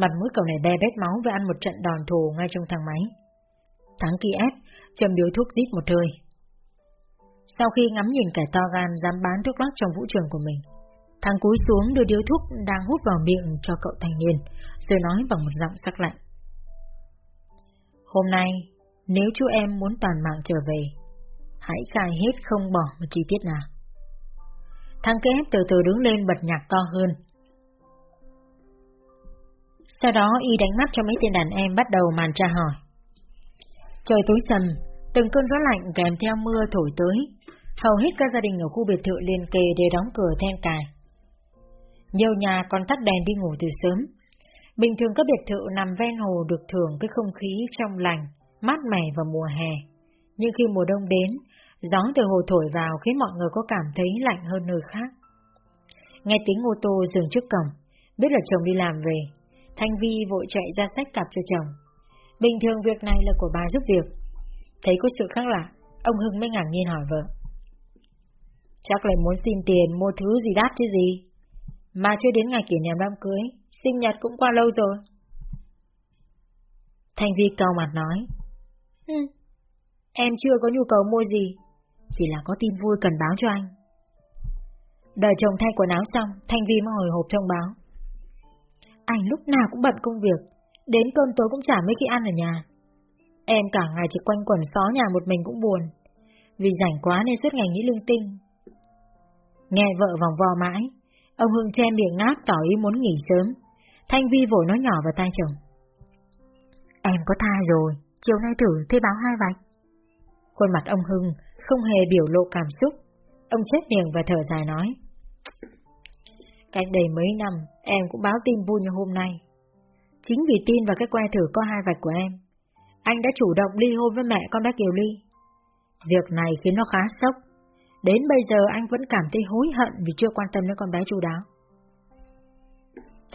Mặt mũi cậu này be bét máu và ăn một trận đòn thù ngay trong thang máy. Thắng kỳ ép, châm điếu thuốc rít một hơi. Sau khi ngắm nhìn kẻ to gan dám bán thuốc lắc trong vũ trường của mình, thằng cúi xuống đưa điếu thuốc đang hút vào miệng cho cậu thanh niên, rồi nói bằng một giọng sắc lạnh. Hôm nay, nếu chú em muốn toàn mạng trở về, hãy khai hết không bỏ một chi tiết nào. Thằng kế từ từ đứng lên bật nhạc to hơn, sau đó y đánh mắt cho mấy tên đàn em bắt đầu màn tra hỏi. Trời tối sầm, từng cơn gió lạnh kèm theo mưa thổi tới, hầu hết các gia đình ở khu biệt thự liền kề đều đóng cửa then cài. Nhiều nhà còn tắt đèn đi ngủ từ sớm. Bình thường các biệt thự nằm ven hồ được thưởng cái không khí trong lành, mát mẻ vào mùa hè. Nhưng khi mùa đông đến, gió từ hồ thổi vào khiến mọi người có cảm thấy lạnh hơn nơi khác. Nghe tiếng ô tô dừng trước cổng, biết là chồng đi làm về, Thanh Vi vội chạy ra sách cặp cho chồng. Bình thường việc này là của bà giúp việc. Thấy có sự khác lạ, ông Hưng mới ngạc nhiên hỏi vợ. Chắc lại muốn xin tiền mua thứ gì đắt chứ gì. Mà chưa đến ngày kỷ niệm đám cưới, sinh nhật cũng qua lâu rồi. Thanh Vi cau mặt nói. Hừ, em chưa có nhu cầu mua gì, chỉ là có tin vui cần báo cho anh. Đợi chồng thay quần áo xong, Thanh Vi mới hồi hộp thông báo. Anh lúc nào cũng bận công việc, đến cơm tối cũng chả mấy khi ăn ở nhà. Em cả ngày chỉ quanh quẩn xó nhà một mình cũng buồn, vì rảnh quá nên suốt ngày nghĩ linh tinh. Nghe vợ vòng vo mãi, ông Hưng che miệng ngáp tỏ ý muốn nghỉ sớm. Thanh Vi vội nói nhỏ vào tai chồng. Em có thai rồi, chiều nay thử thế báo hai vạch. Khuôn mặt ông Hưng không hề biểu lộ cảm xúc. Ông chết miệng và thở dài nói. Cách đây mấy năm, em cũng báo tin vui như hôm nay. Chính vì tin vào cái que thử có hai vạch của em, anh đã chủ động ly hôn với mẹ con bé Kiều Ly. Việc này khiến nó khá sốc. Đến bây giờ anh vẫn cảm thấy hối hận vì chưa quan tâm đến con bé chu đáo.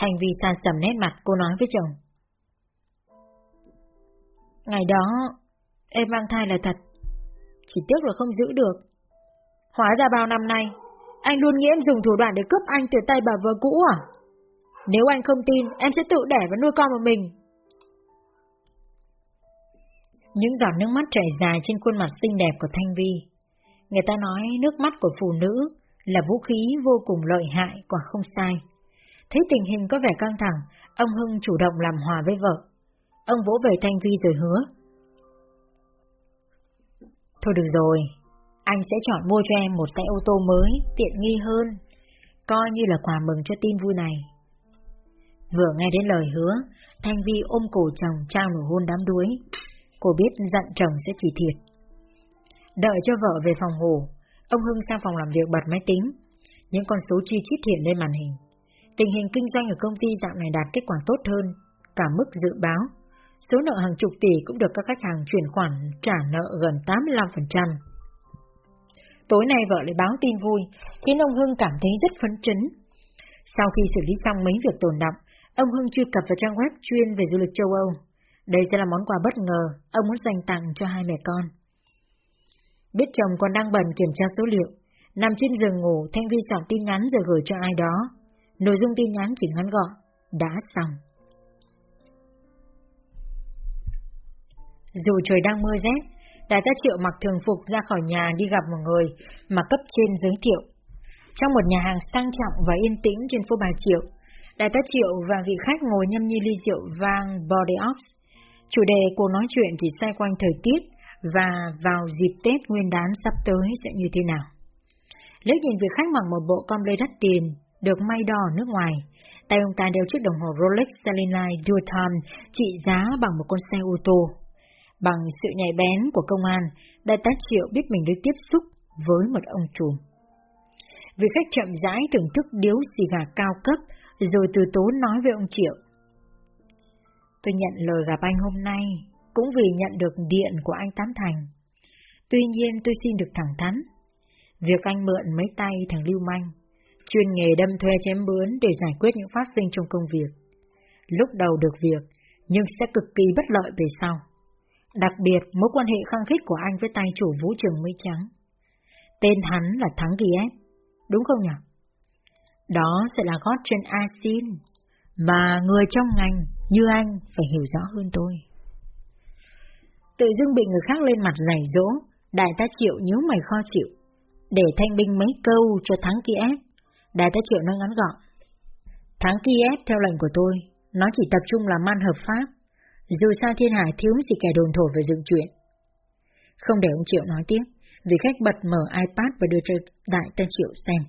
Thành vì xa sầm nét mặt, cô nói với chồng. Ngày đó, em mang thai là thật. Chỉ tiếc là không giữ được. Hóa ra bao năm nay, Anh luôn nghĩ em dùng thủ đoạn để cướp anh từ tay bà vợ cũ à? Nếu anh không tin, em sẽ tự đẻ và nuôi con một mình. Những giọt nước mắt chảy dài trên khuôn mặt xinh đẹp của Thanh Vi. Người ta nói nước mắt của phụ nữ là vũ khí vô cùng lợi hại, quả không sai. Thấy tình hình có vẻ căng thẳng, ông Hưng chủ động làm hòa với vợ. Ông vỗ về Thanh Vi rồi hứa. Thôi được rồi, anh sẽ chọn mua cho em một xe ô tô mới, tiện nghi hơn, coi như là quà mừng cho tin vui này. Vừa nghe đến lời hứa, Thanh Vi ôm cổ chồng trao nụ hôn đám đuối. Cô biết giận chồng sẽ chỉ thiệt. Đợi cho vợ về phòng ngủ, ông Hưng sang phòng làm việc bật máy tính. Những con số chi chít hiện lên màn hình. Tình hình kinh doanh ở công ty dạo này đạt kết quả tốt hơn, cả mức dự báo. Số nợ hàng chục tỷ cũng được các khách hàng chuyển khoản trả nợ gần 85%. Tối nay vợ lại báo tin vui, khiến ông Hưng cảm thấy rất phấn chấn. Sau khi xử lý xong mấy việc tồn động, ông Hưng truy cập vào trang web chuyên về du lịch châu Âu. Đây sẽ là món quà bất ngờ ông muốn dành tặng cho hai mẹ con. Biết chồng còn đang bận kiểm tra số liệu, nằm trên giường ngủ, Thanh Vi chọn tin nhắn rồi gửi cho ai đó. Nội dung tin nhắn chỉ ngắn gọn, đã xong. Dù trời đang mưa rét, Đại tá Triệu mặc thường phục ra khỏi nhà đi gặp một người mà cấp trên giới thiệu. Trong một nhà hàng sang trọng và yên tĩnh trên phố Bà Triệu, Đại tá Triệu và vị khách ngồi nhâm nhi ly rượu vang Body Ops. Chủ đề cuộc nói chuyện chỉ xoay quanh thời tiết và vào dịp Tết nguyên đán sắp tới sẽ như thế nào. Liếc nhìn vị khách mặc một bộ com lê đắt tiền, được may đo ở nước ngoài. Tay ông ta đeo chiếc đồng hồ Rolex Celine Dual Time trị giá bằng một con xe ô tô. Bằng sự nhạy bén của công an, đại tá Triệu biết mình được tiếp xúc với một ông trùm. Vị khách chậm rãi thưởng thức điếu xì gà cao cấp, rồi từ tốn nói với ông Triệu. Tôi nhận lời gặp anh hôm nay, cũng vì nhận được điện của anh Tám Thành. Tuy nhiên tôi xin được thẳng thắn. Việc anh mượn mấy tay thằng Lưu Manh, chuyên nghề đâm thuê chém bướn để giải quyết những phát sinh trong công việc. Lúc đầu được việc, nhưng sẽ cực kỳ bất lợi về sau. Đặc biệt mối quan hệ khăng khít của anh với tay chủ vũ trường Mỹ Trắng. Tên hắn là Thắng Kiev, đúng không nhỉ? Đó sẽ là gót trên Asin, mà người trong ngành như anh phải hiểu rõ hơn tôi. Tự dưng bị người khác lên mặt rảy dỗ đại tá Triệu nhớ mày khó chịu, để thanh binh mấy câu cho Thắng Kiev. Đại tá Triệu nói ngắn gọn. Thắng Kiev theo lệnh của tôi, nó chỉ tập trung làm man hợp pháp, dù sao thiên hải thiếu gì kẻ đồn thổi về dựng chuyện. Không để ông Triệu nói tiếp, vì khách bật mở iPad và đưa cho đại tá Triệu xem.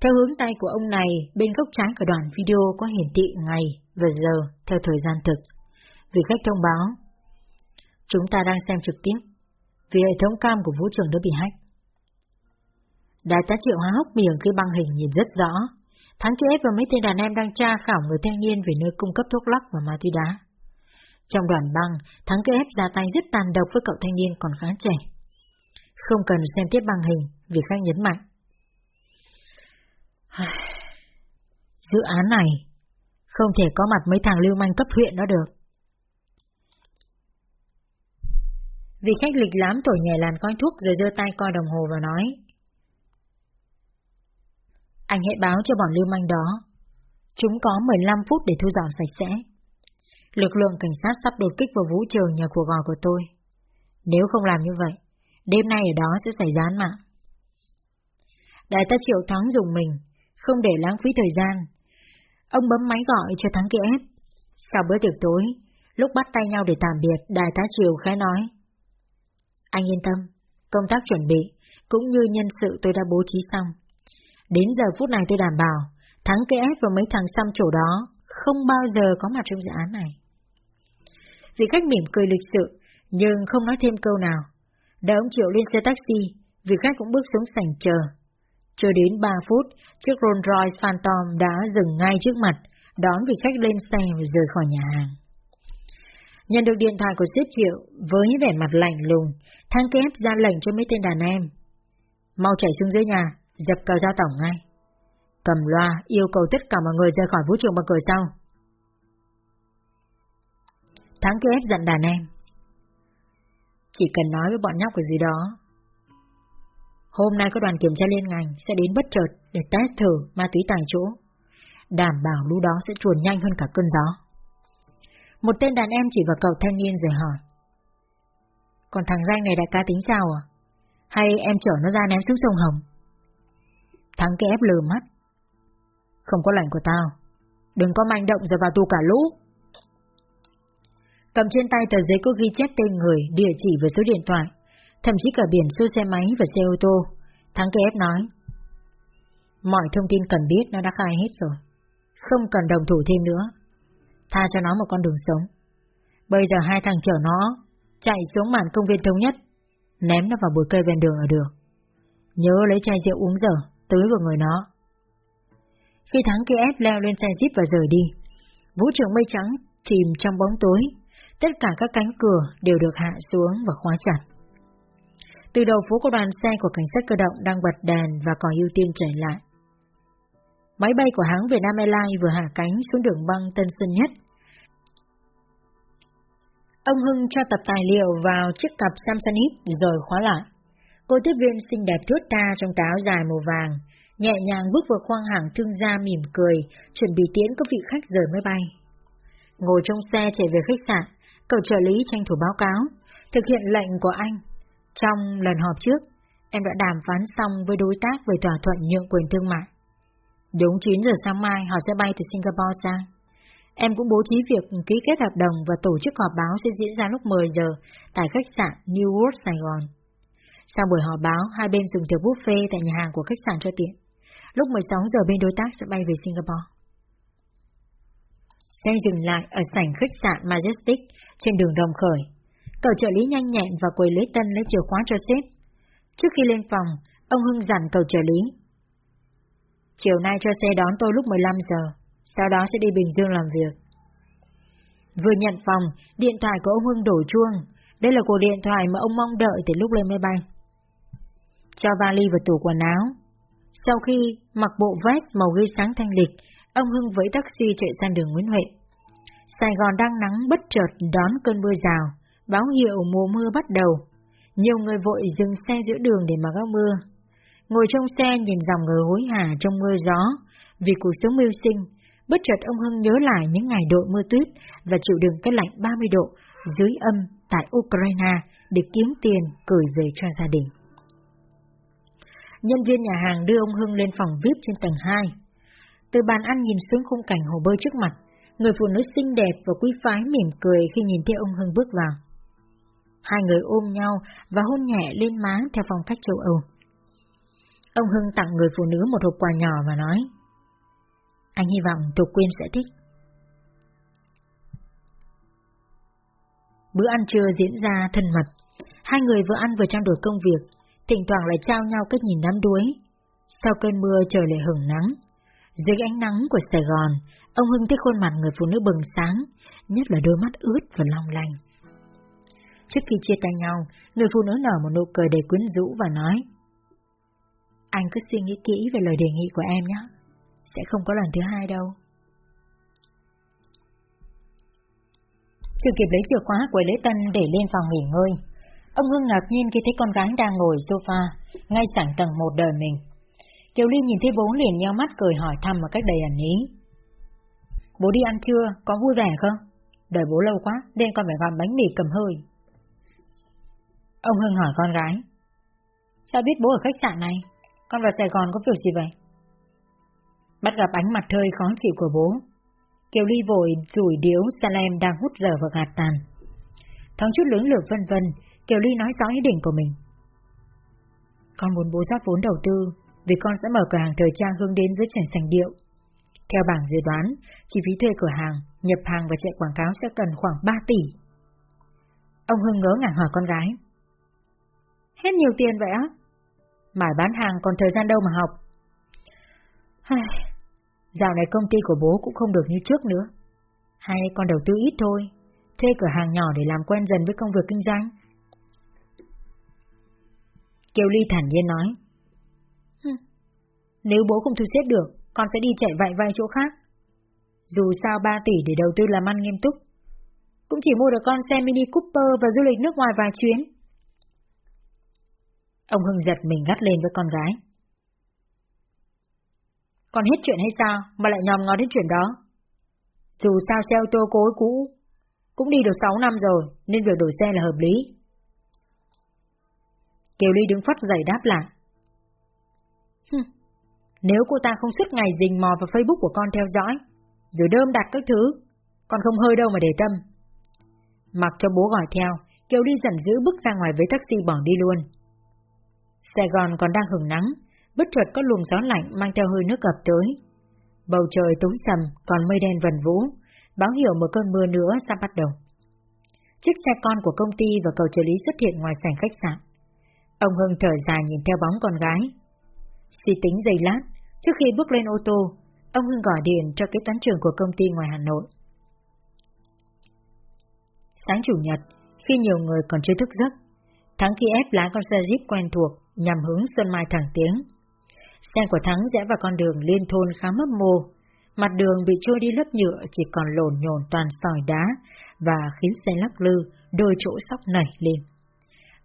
Theo hướng tay của ông này, bên góc trái của đoạn video có hiển thị ngày và giờ theo thời gian thực. vị khách thông báo, chúng ta đang xem trực tiếp, vì hệ thống cam của vũ trường đã bị hack. Đại tá Triệu há hốc miệng khi băng hình nhìn rất rõ. Thắng kia và mấy tên đàn em đang tra khảo người thanh niên về nơi cung cấp thuốc lắc và ma túy đá. Trong đoàn băng, Thắng kia ép ra tay rất tàn độc với cậu thanh niên còn khá trẻ. Không cần xem tiếp băng hình, vì khách nhấn mạnh. Dự án này không thể có mặt mấy thằng lưu manh cấp huyện đó được. Vị khách lịch lám thổi nhẹ làn coi thuốc rồi giơ tay coi đồng hồ và nói. Anh hãy báo cho bọn lưu manh đó. Chúng có 15 phút để thu dọn sạch sẽ. Lực lượng cảnh sát sắp đột kích vào vũ trường nhà cuộc gọi của tôi. Nếu không làm như vậy, đêm nay ở đó sẽ xảy ra án mạng. Đại tá Triệu Thắng dùng mình, không để lãng phí thời gian. Ông bấm máy gọi cho Thắng kia ép. Sau bữa tiệc tối, lúc bắt tay nhau để tạm biệt, Đại tá Triệu khẽ nói. Anh yên tâm, công tác chuẩn bị, cũng như nhân sự tôi đã bố trí xong. Đến giờ phút này tôi đảm bảo, Thắng kia ép và mấy thằng xăm chỗ đó không bao giờ có mặt trong dự án này. Vị khách mỉm cười lịch sự, nhưng không nói thêm câu nào. đã ông Triệu lên xe taxi, vị khách cũng bước xuống sảnh chờ. Chưa đến 3 phút, chiếc Rolls Royce Phantom đã dừng ngay trước mặt, đón vị khách lên xe và rời khỏi nhà hàng. Nhận được điện thoại của xếp Triệu, với vẻ mặt lạnh lùng, thang kép ra lệnh cho mấy tên đàn em. Mau chạy xuống dưới nhà, dập cầu giao tổng ngay. Cầm loa yêu cầu tất cả mọi người rời khỏi vũ trường bằng cửa sau. Thắng hết dặn đàn em. Chỉ cần nói với bọn nhóc cái gì đó. Hôm nay có đoàn kiểm tra liên ngành sẽ đến bất chợt để test thử ma túy tại chỗ. Đảm bảo lũ đó sẽ chuồn nhanh hơn cả cơn gió. Một tên đàn em chỉ vào cậu thanh niên rồi hỏi. Còn thằng danh này đại ca tính sao à? Hay em chở nó ra ném xuống sông Hồng? Thắng kia ép lờ mắt. Không có lệnh của tao. Đừng có manh động rồi vào tù cả lũ. Cầm trên tay tờ giấy có ghi chép tên người, địa chỉ và số điện thoại, thậm chí cả biển số xe máy và xe ô tô. Thắng KF nói. Mọi thông tin cần biết nó đã khai hết rồi. Không cần đồng thủ thêm nữa. Tha cho nó một con đường sống. Bây giờ hai thằng chở nó, chạy xuống màn công viên thống nhất, ném nó vào bụi cây ven đường ở đường. Nhớ lấy chai rượu uống dở, tưới vào người nó. Khi thắng kia ép leo lên xe jeep và rời đi, vũ trường mây trắng chìm trong bóng tối, tất cả các cánh cửa đều được hạ xuống và khóa chặt. Từ đầu phố có đoàn xe của cảnh sát cơ động đang bật đèn và còn ưu tiên chạy lại. Máy bay của hãng Việt Nam Airlines vừa hạ cánh xuống đường băng Tân Sơn Nhất. Ông Hưng cho tập tài liệu vào chiếc cặp Samsonite rồi khóa lại. Cô tiếp viên xinh đẹp thướt tha trong táo dài màu vàng, nhẹ nhàng bước vào khoang hàng thương gia mỉm cười, chuẩn bị tiễn các vị khách rời máy bay. Ngồi trong xe chạy về khách sạn, cậu trợ lý tranh thủ báo cáo, thực hiện lệnh của anh. Trong lần họp trước, em đã đàm phán xong với đối tác về thỏa thuận nhượng quyền thương mại. Đúng 9 giờ sáng mai họ sẽ bay từ Singapore sang. Em cũng bố trí việc ký kết hợp đồng và tổ chức họp báo sẽ diễn ra lúc 10 giờ tại khách sạn New World Sài Gòn. Sau buổi họp báo, hai bên dùng tiệc buffet tại nhà hàng của khách sạn cho tiện. Lúc 16 giờ bên đối tác sẽ bay về Singapore. Xe dừng lại ở sảnh khách sạn Majestic trên đường Đồng Khởi. Cậu trợ lý nhanh nhẹn và quầy lưới tân lấy chìa khóa cho sếp. Trước khi lên phòng, ông Hưng dặn cậu trợ lý. Chiều nay cho xe đón tôi lúc 15 giờ, sau đó sẽ đi Bình Dương làm việc. Vừa nhận phòng, điện thoại của ông Hưng đổ chuông. Đây là cuộc điện thoại mà ông mong đợi từ lúc lên máy bay. Cho vali vào tủ quần áo. Sau khi mặc bộ vest màu ghi sáng thanh lịch, ông Hưng với taxi chạy sang đường Nguyễn Huệ. Sài Gòn đang nắng bất chợt đón cơn mưa rào, báo hiệu mùa mưa bắt đầu. Nhiều người vội dừng xe giữa đường để mà gác mưa. Ngồi trong xe nhìn dòng người hối hả trong mưa gió, vì cuộc sống mưu sinh, bất chợt ông Hưng nhớ lại những ngày đội mưa tuyết và chịu đựng cái lạnh 30 độ dưới âm tại Ukraine để kiếm tiền gửi về cho gia đình. Nhân viên nhà hàng đưa ông Hưng lên phòng VIP trên tầng 2. Từ bàn ăn nhìn xuống khung cảnh hồ bơi trước mặt, người phụ nữ xinh đẹp và quý phái mỉm cười khi nhìn thấy ông Hưng bước vào. Hai người ôm nhau và hôn nhẹ lên má theo phong cách châu Âu. Ông Hưng tặng người phụ nữ một hộp quà nhỏ và nói, Anh hy vọng Tục Quyên sẽ thích. Bữa ăn trưa diễn ra thân mật, hai người vừa ăn vừa trao đổi công việc, thỉnh thoảng lại trao nhau cách nhìn đám đuối. Sau cơn mưa trời lại hửng nắng, dưới ánh nắng của Sài Gòn, ông Hưng thấy khuôn mặt người phụ nữ bừng sáng, nhất là đôi mắt ướt và long lanh. Trước khi chia tay nhau, người phụ nữ nở một nụ cười đầy quyến rũ và nói Anh cứ suy nghĩ kỹ về lời đề nghị của em nhé, sẽ không có lần thứ hai đâu. Chưa kịp lấy chìa khóa của Lễ Tân để lên phòng nghỉ ngơi, ông Hưng ngạc nhiên khi thấy con gái đang ngồi sofa, ngay sảnh tầng một đời mình. Kiều Ly nhìn thấy bố liền nheo mắt cười hỏi thăm một cách đầy ẩn ý. Bố đi ăn trưa, có vui vẻ không? Đợi bố lâu quá, nên con phải gặm bánh mì cầm hơi. Ông Hưng hỏi con gái. Sao biết bố ở khách sạn này? Con vào Sài Gòn có việc gì vậy? Bắt gặp ánh mặt hơi khó chịu của bố. Kiều Ly vội rủi điếu Salem đang hút giờ vào gạt tàn. Thắng chút lưỡng lược vân vân, Kiều Ly nói rõ ý định của mình. Con muốn bố rót vốn đầu tư, vì con sẽ mở cửa hàng thời trang hướng đến dưới trẻ sành điệu. Theo bảng dự đoán, chi phí thuê cửa hàng, nhập hàng và chạy quảng cáo sẽ cần khoảng 3 tỷ. Ông Hưng ngỡ ngàng hỏi con gái. Hết nhiều tiền vậy á? Mải bán hàng còn thời gian đâu mà học. Dạo này công ty của bố cũng không được như trước nữa. Hay con đầu tư ít thôi, thuê cửa hàng nhỏ để làm quen dần với công việc kinh doanh. Kiều Ly thản nhiên nói. Nếu bố không thu xếp được, con sẽ đi chạy vạy vạy chỗ khác. Dù sao 3 tỷ để đầu tư làm ăn nghiêm túc. Cũng chỉ mua được con xe Mini Cooper và du lịch nước ngoài vài chuyến. Ông Hưng giật mình gắt lên với con gái. Còn hết chuyện hay sao mà lại nhòm ngó đến chuyện đó? Dù sao xe ô tô cối cũ cũng đi được 6 năm rồi, nên việc đổi xe là hợp lý. Kiều Ly đứng phát dậy đáp lại. Nếu cô ta không suốt ngày rình mò vào Facebook của con theo dõi, rồi đơm đặt các thứ, con không hơi đâu mà để tâm. Mặc cho bố gọi theo, Kiều Ly giận dữ bước ra ngoài với taxi bỏ đi luôn. Sài Gòn còn đang hừng nắng, bất chợt có luồng gió lạnh mang theo hơi nước ập tới. Bầu trời tối sầm, còn mây đen vần vũ, báo hiệu một cơn mưa nữa sắp bắt đầu. Chiếc xe con của công ty và cầu trợ lý xuất hiện ngoài sảnh khách sạn. Ông Hưng thở dài nhìn theo bóng con gái. Suy tính giây lát, trước khi bước lên ô tô, ông Hưng gọi điện cho kế toán trưởng của công ty ngoài Hà Nội. Sáng chủ nhật, khi nhiều người còn chưa thức giấc, Thắng khi ép lái con xe Jeep quen thuộc nhằm hướng Sơn Mai thẳng tiếng. Xe của Thắng rẽ vào con đường liên thôn khá mấp mô, mặt đường bị trôi đi lớp nhựa chỉ còn lồn nhồn toàn sỏi đá và khiến xe lắc lư, đôi chỗ sóc nảy lên.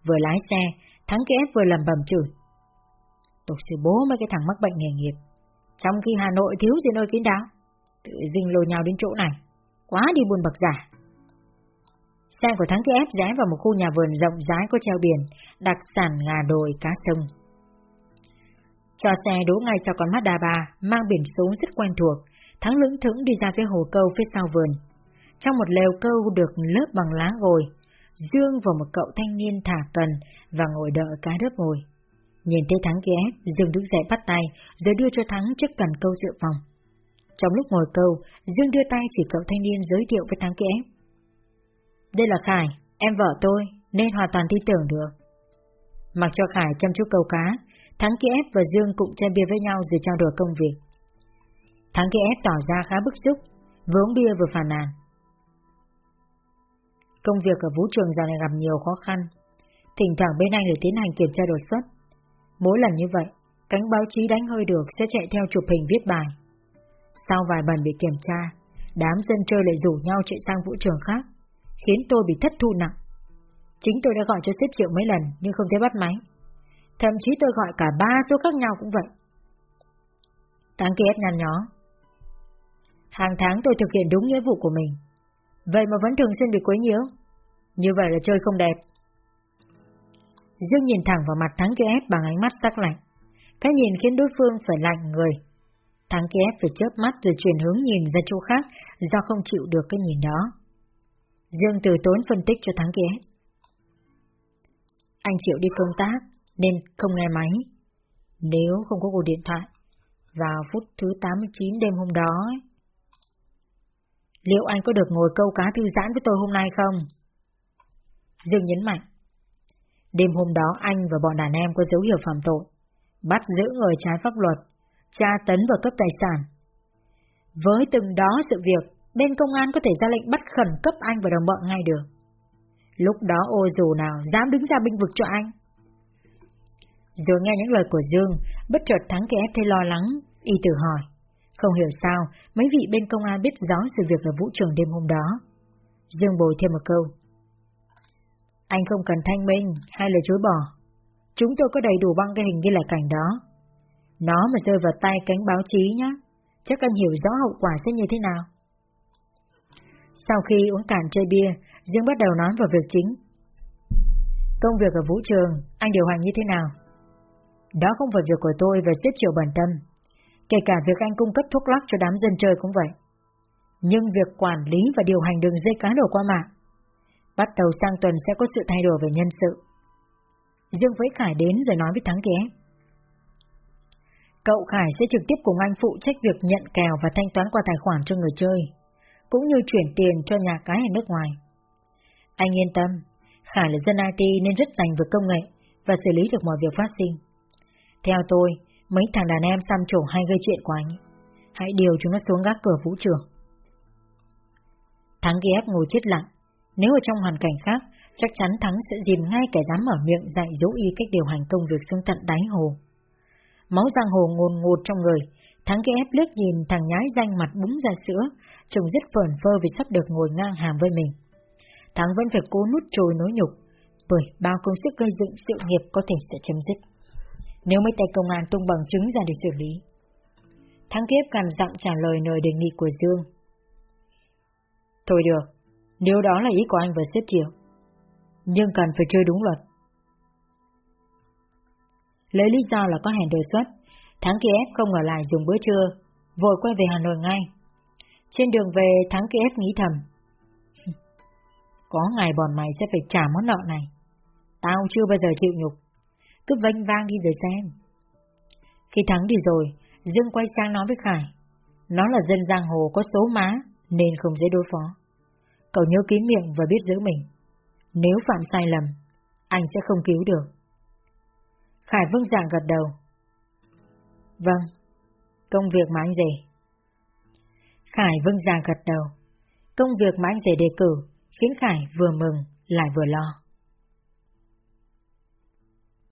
Vừa lái xe, Thắng kia ép vừa lầm bầm chửi. Tôi sẽ bố mấy cái thằng mắc bệnh nghề nghiệp. Trong khi Hà Nội thiếu gì nơi kín đáo, tự dình lồi nhau đến chỗ này, quá đi buồn bậc giả. Xe của Thắng kia ép rẽ vào một khu nhà vườn rộng rãi có treo biển, đặc sản gà đồi cá sông. Cho xe đỗ ngay sau con mắt đà bà, mang biển số rất quen thuộc, Thắng lững thững đi ra phía hồ câu phía sau vườn. Trong một lều câu được lớp bằng lá gồi, Dương và một cậu thanh niên thả cần và ngồi đợi cá đớp ngồi. Nhìn thấy Thắng ghé, Dương đứng dậy bắt tay, rồi đưa cho Thắng chiếc cần câu dự phòng. Trong lúc ngồi câu, Dương đưa tay chỉ cậu thanh niên giới thiệu với Thắng ghé. Đây là Khải, em vợ tôi, nên hoàn toàn tin tưởng được. Mặc cho Khải chăm chút câu cá, Thắng kia ép và Dương cũng chai bia với nhau rồi trao đổi công việc. Thắng kia ép tỏ ra khá bức xúc, vừa uống bia vừa phàn nàn. Công việc ở vũ trường giờ này gặp nhiều khó khăn. Thỉnh thoảng bên anh để tiến hành kiểm tra đột xuất. Mỗi lần như vậy, cánh báo chí đánh hơi được sẽ chạy theo chụp hình viết bài. Sau vài lần bị kiểm tra, đám dân chơi lại rủ nhau chạy sang vũ trường khác, khiến tôi bị thất thu nặng. Chính tôi đã gọi cho xếp triệu mấy lần nhưng không thấy bắt máy. Thậm chí tôi gọi cả ba số khác nhau cũng vậy. Tháng kia nhăn nhó. Hàng tháng tôi thực hiện đúng nghĩa vụ của mình, Vậy mà vẫn thường xuyên bị quấy nhiễu. Như vậy là chơi không đẹp. Dương nhìn thẳng vào mặt Thắng kia ép bằng ánh mắt sắc lạnh. Cái nhìn khiến đối phương phải lạnh người. Thắng kia ép phải chớp mắt rồi chuyển hướng nhìn ra chỗ khác do không chịu được cái nhìn đó. Dương từ tốn phân tích cho Thắng kia ép. Anh chịu đi công tác nên không nghe máy. Nếu không có cuộc điện thoại, vào phút thứ 89 đêm hôm đó ấy, liệu anh có được ngồi câu cá thư giãn với tôi hôm nay không? Dương nhấn mạnh. Đêm hôm đó anh và bọn đàn em có dấu hiệu phạm tội, bắt giữ người trái pháp luật, tra tấn và cấp tài sản. Với từng đó sự việc, bên công an có thể ra lệnh bắt khẩn cấp anh và đồng bọn ngay được. Lúc đó ô dù nào dám đứng ra binh vực cho anh. Rồi nghe những lời của Dương, bất chợt thắng kẻ thấy lo lắng, y tử hỏi. Không hiểu sao, mấy vị bên công an biết rõ sự việc ở vũ trường đêm hôm đó. Dương bồi thêm một câu. Anh không cần thanh minh hay là chối bỏ. Chúng tôi có đầy đủ băng cái hình ghi lại cảnh đó. Nó mà rơi vào tay cánh báo chí nhá, chắc anh hiểu rõ hậu quả sẽ như thế nào. Sau khi uống cạn chơi bia, Dương bắt đầu nói vào việc chính. Công việc ở vũ trường, anh điều hành như thế nào? Đó không phải việc của tôi và xếp chiều bản tâm. Kể cả việc anh cung cấp thuốc lắc cho đám dân chơi cũng vậy. Nhưng việc quản lý và điều hành đường dây cá độ qua mạng, bắt đầu sang tuần sẽ có sự thay đổi về nhân sự. Dương với Khải đến rồi nói với Thắng Ké. Cậu Khải sẽ trực tiếp cùng anh phụ trách việc nhận kèo và thanh toán qua tài khoản cho người chơi, cũng như chuyển tiền cho nhà cái ở nước ngoài. Anh yên tâm, Khải là dân IT nên rất dành về công nghệ và xử lý được mọi việc phát sinh. Theo tôi, Mấy thằng đàn em xăm trổ hay gây chuyện của anh Hãy điều chúng nó xuống gác cửa vũ trường Thắng ghi ngồi chết lặng nếu ở trong hoàn cảnh khác Chắc chắn Thắng sẽ dìm ngay kẻ dám mở miệng dạy dỗ y cách điều hành công việc xuống tận đáy hồ Máu giang hồ ngồn ngột trong người Thắng ghi ép lướt nhìn thằng nhái danh mặt búng ra sữa Trông rất phờn phơ vì sắp được ngồi ngang hàng với mình Thắng vẫn phải cố nút trồi nỗi nhục bởi bao công sức gây dựng sự nghiệp có thể sẽ chấm dứt. Nếu mấy tay công an tung bằng chứng ra để xử lý. Thắng kiếp càng dặn trả lời lời đề nghị của Dương. Thôi được, nếu đó là ý của anh và xếp chiều. Nhưng cần phải chơi đúng luật. Lấy lý do là có hẹn đề xuất, Thắng Kiev không ở lại dùng bữa trưa, vội quay về Hà Nội ngay. Trên đường về, Thắng Kiev nghĩ thầm. Có ngày bọn mày sẽ phải trả món nợ này. Tao chưa bao giờ chịu nhục. Cứ vênh vang đi rồi xem. Khi Thắng đi rồi, Dương quay sang nói với Khải. Nó là dân giang hồ có số má, nên không dễ đối phó. Cậu nhớ kín miệng và biết giữ mình. Nếu phạm sai lầm, anh sẽ không cứu được. Khải vương dạng gật đầu. Vâng, công việc mà anh rể. Khải vương dạng gật đầu. Công việc mà anh rể đề cử khiến Khải vừa mừng lại vừa lo.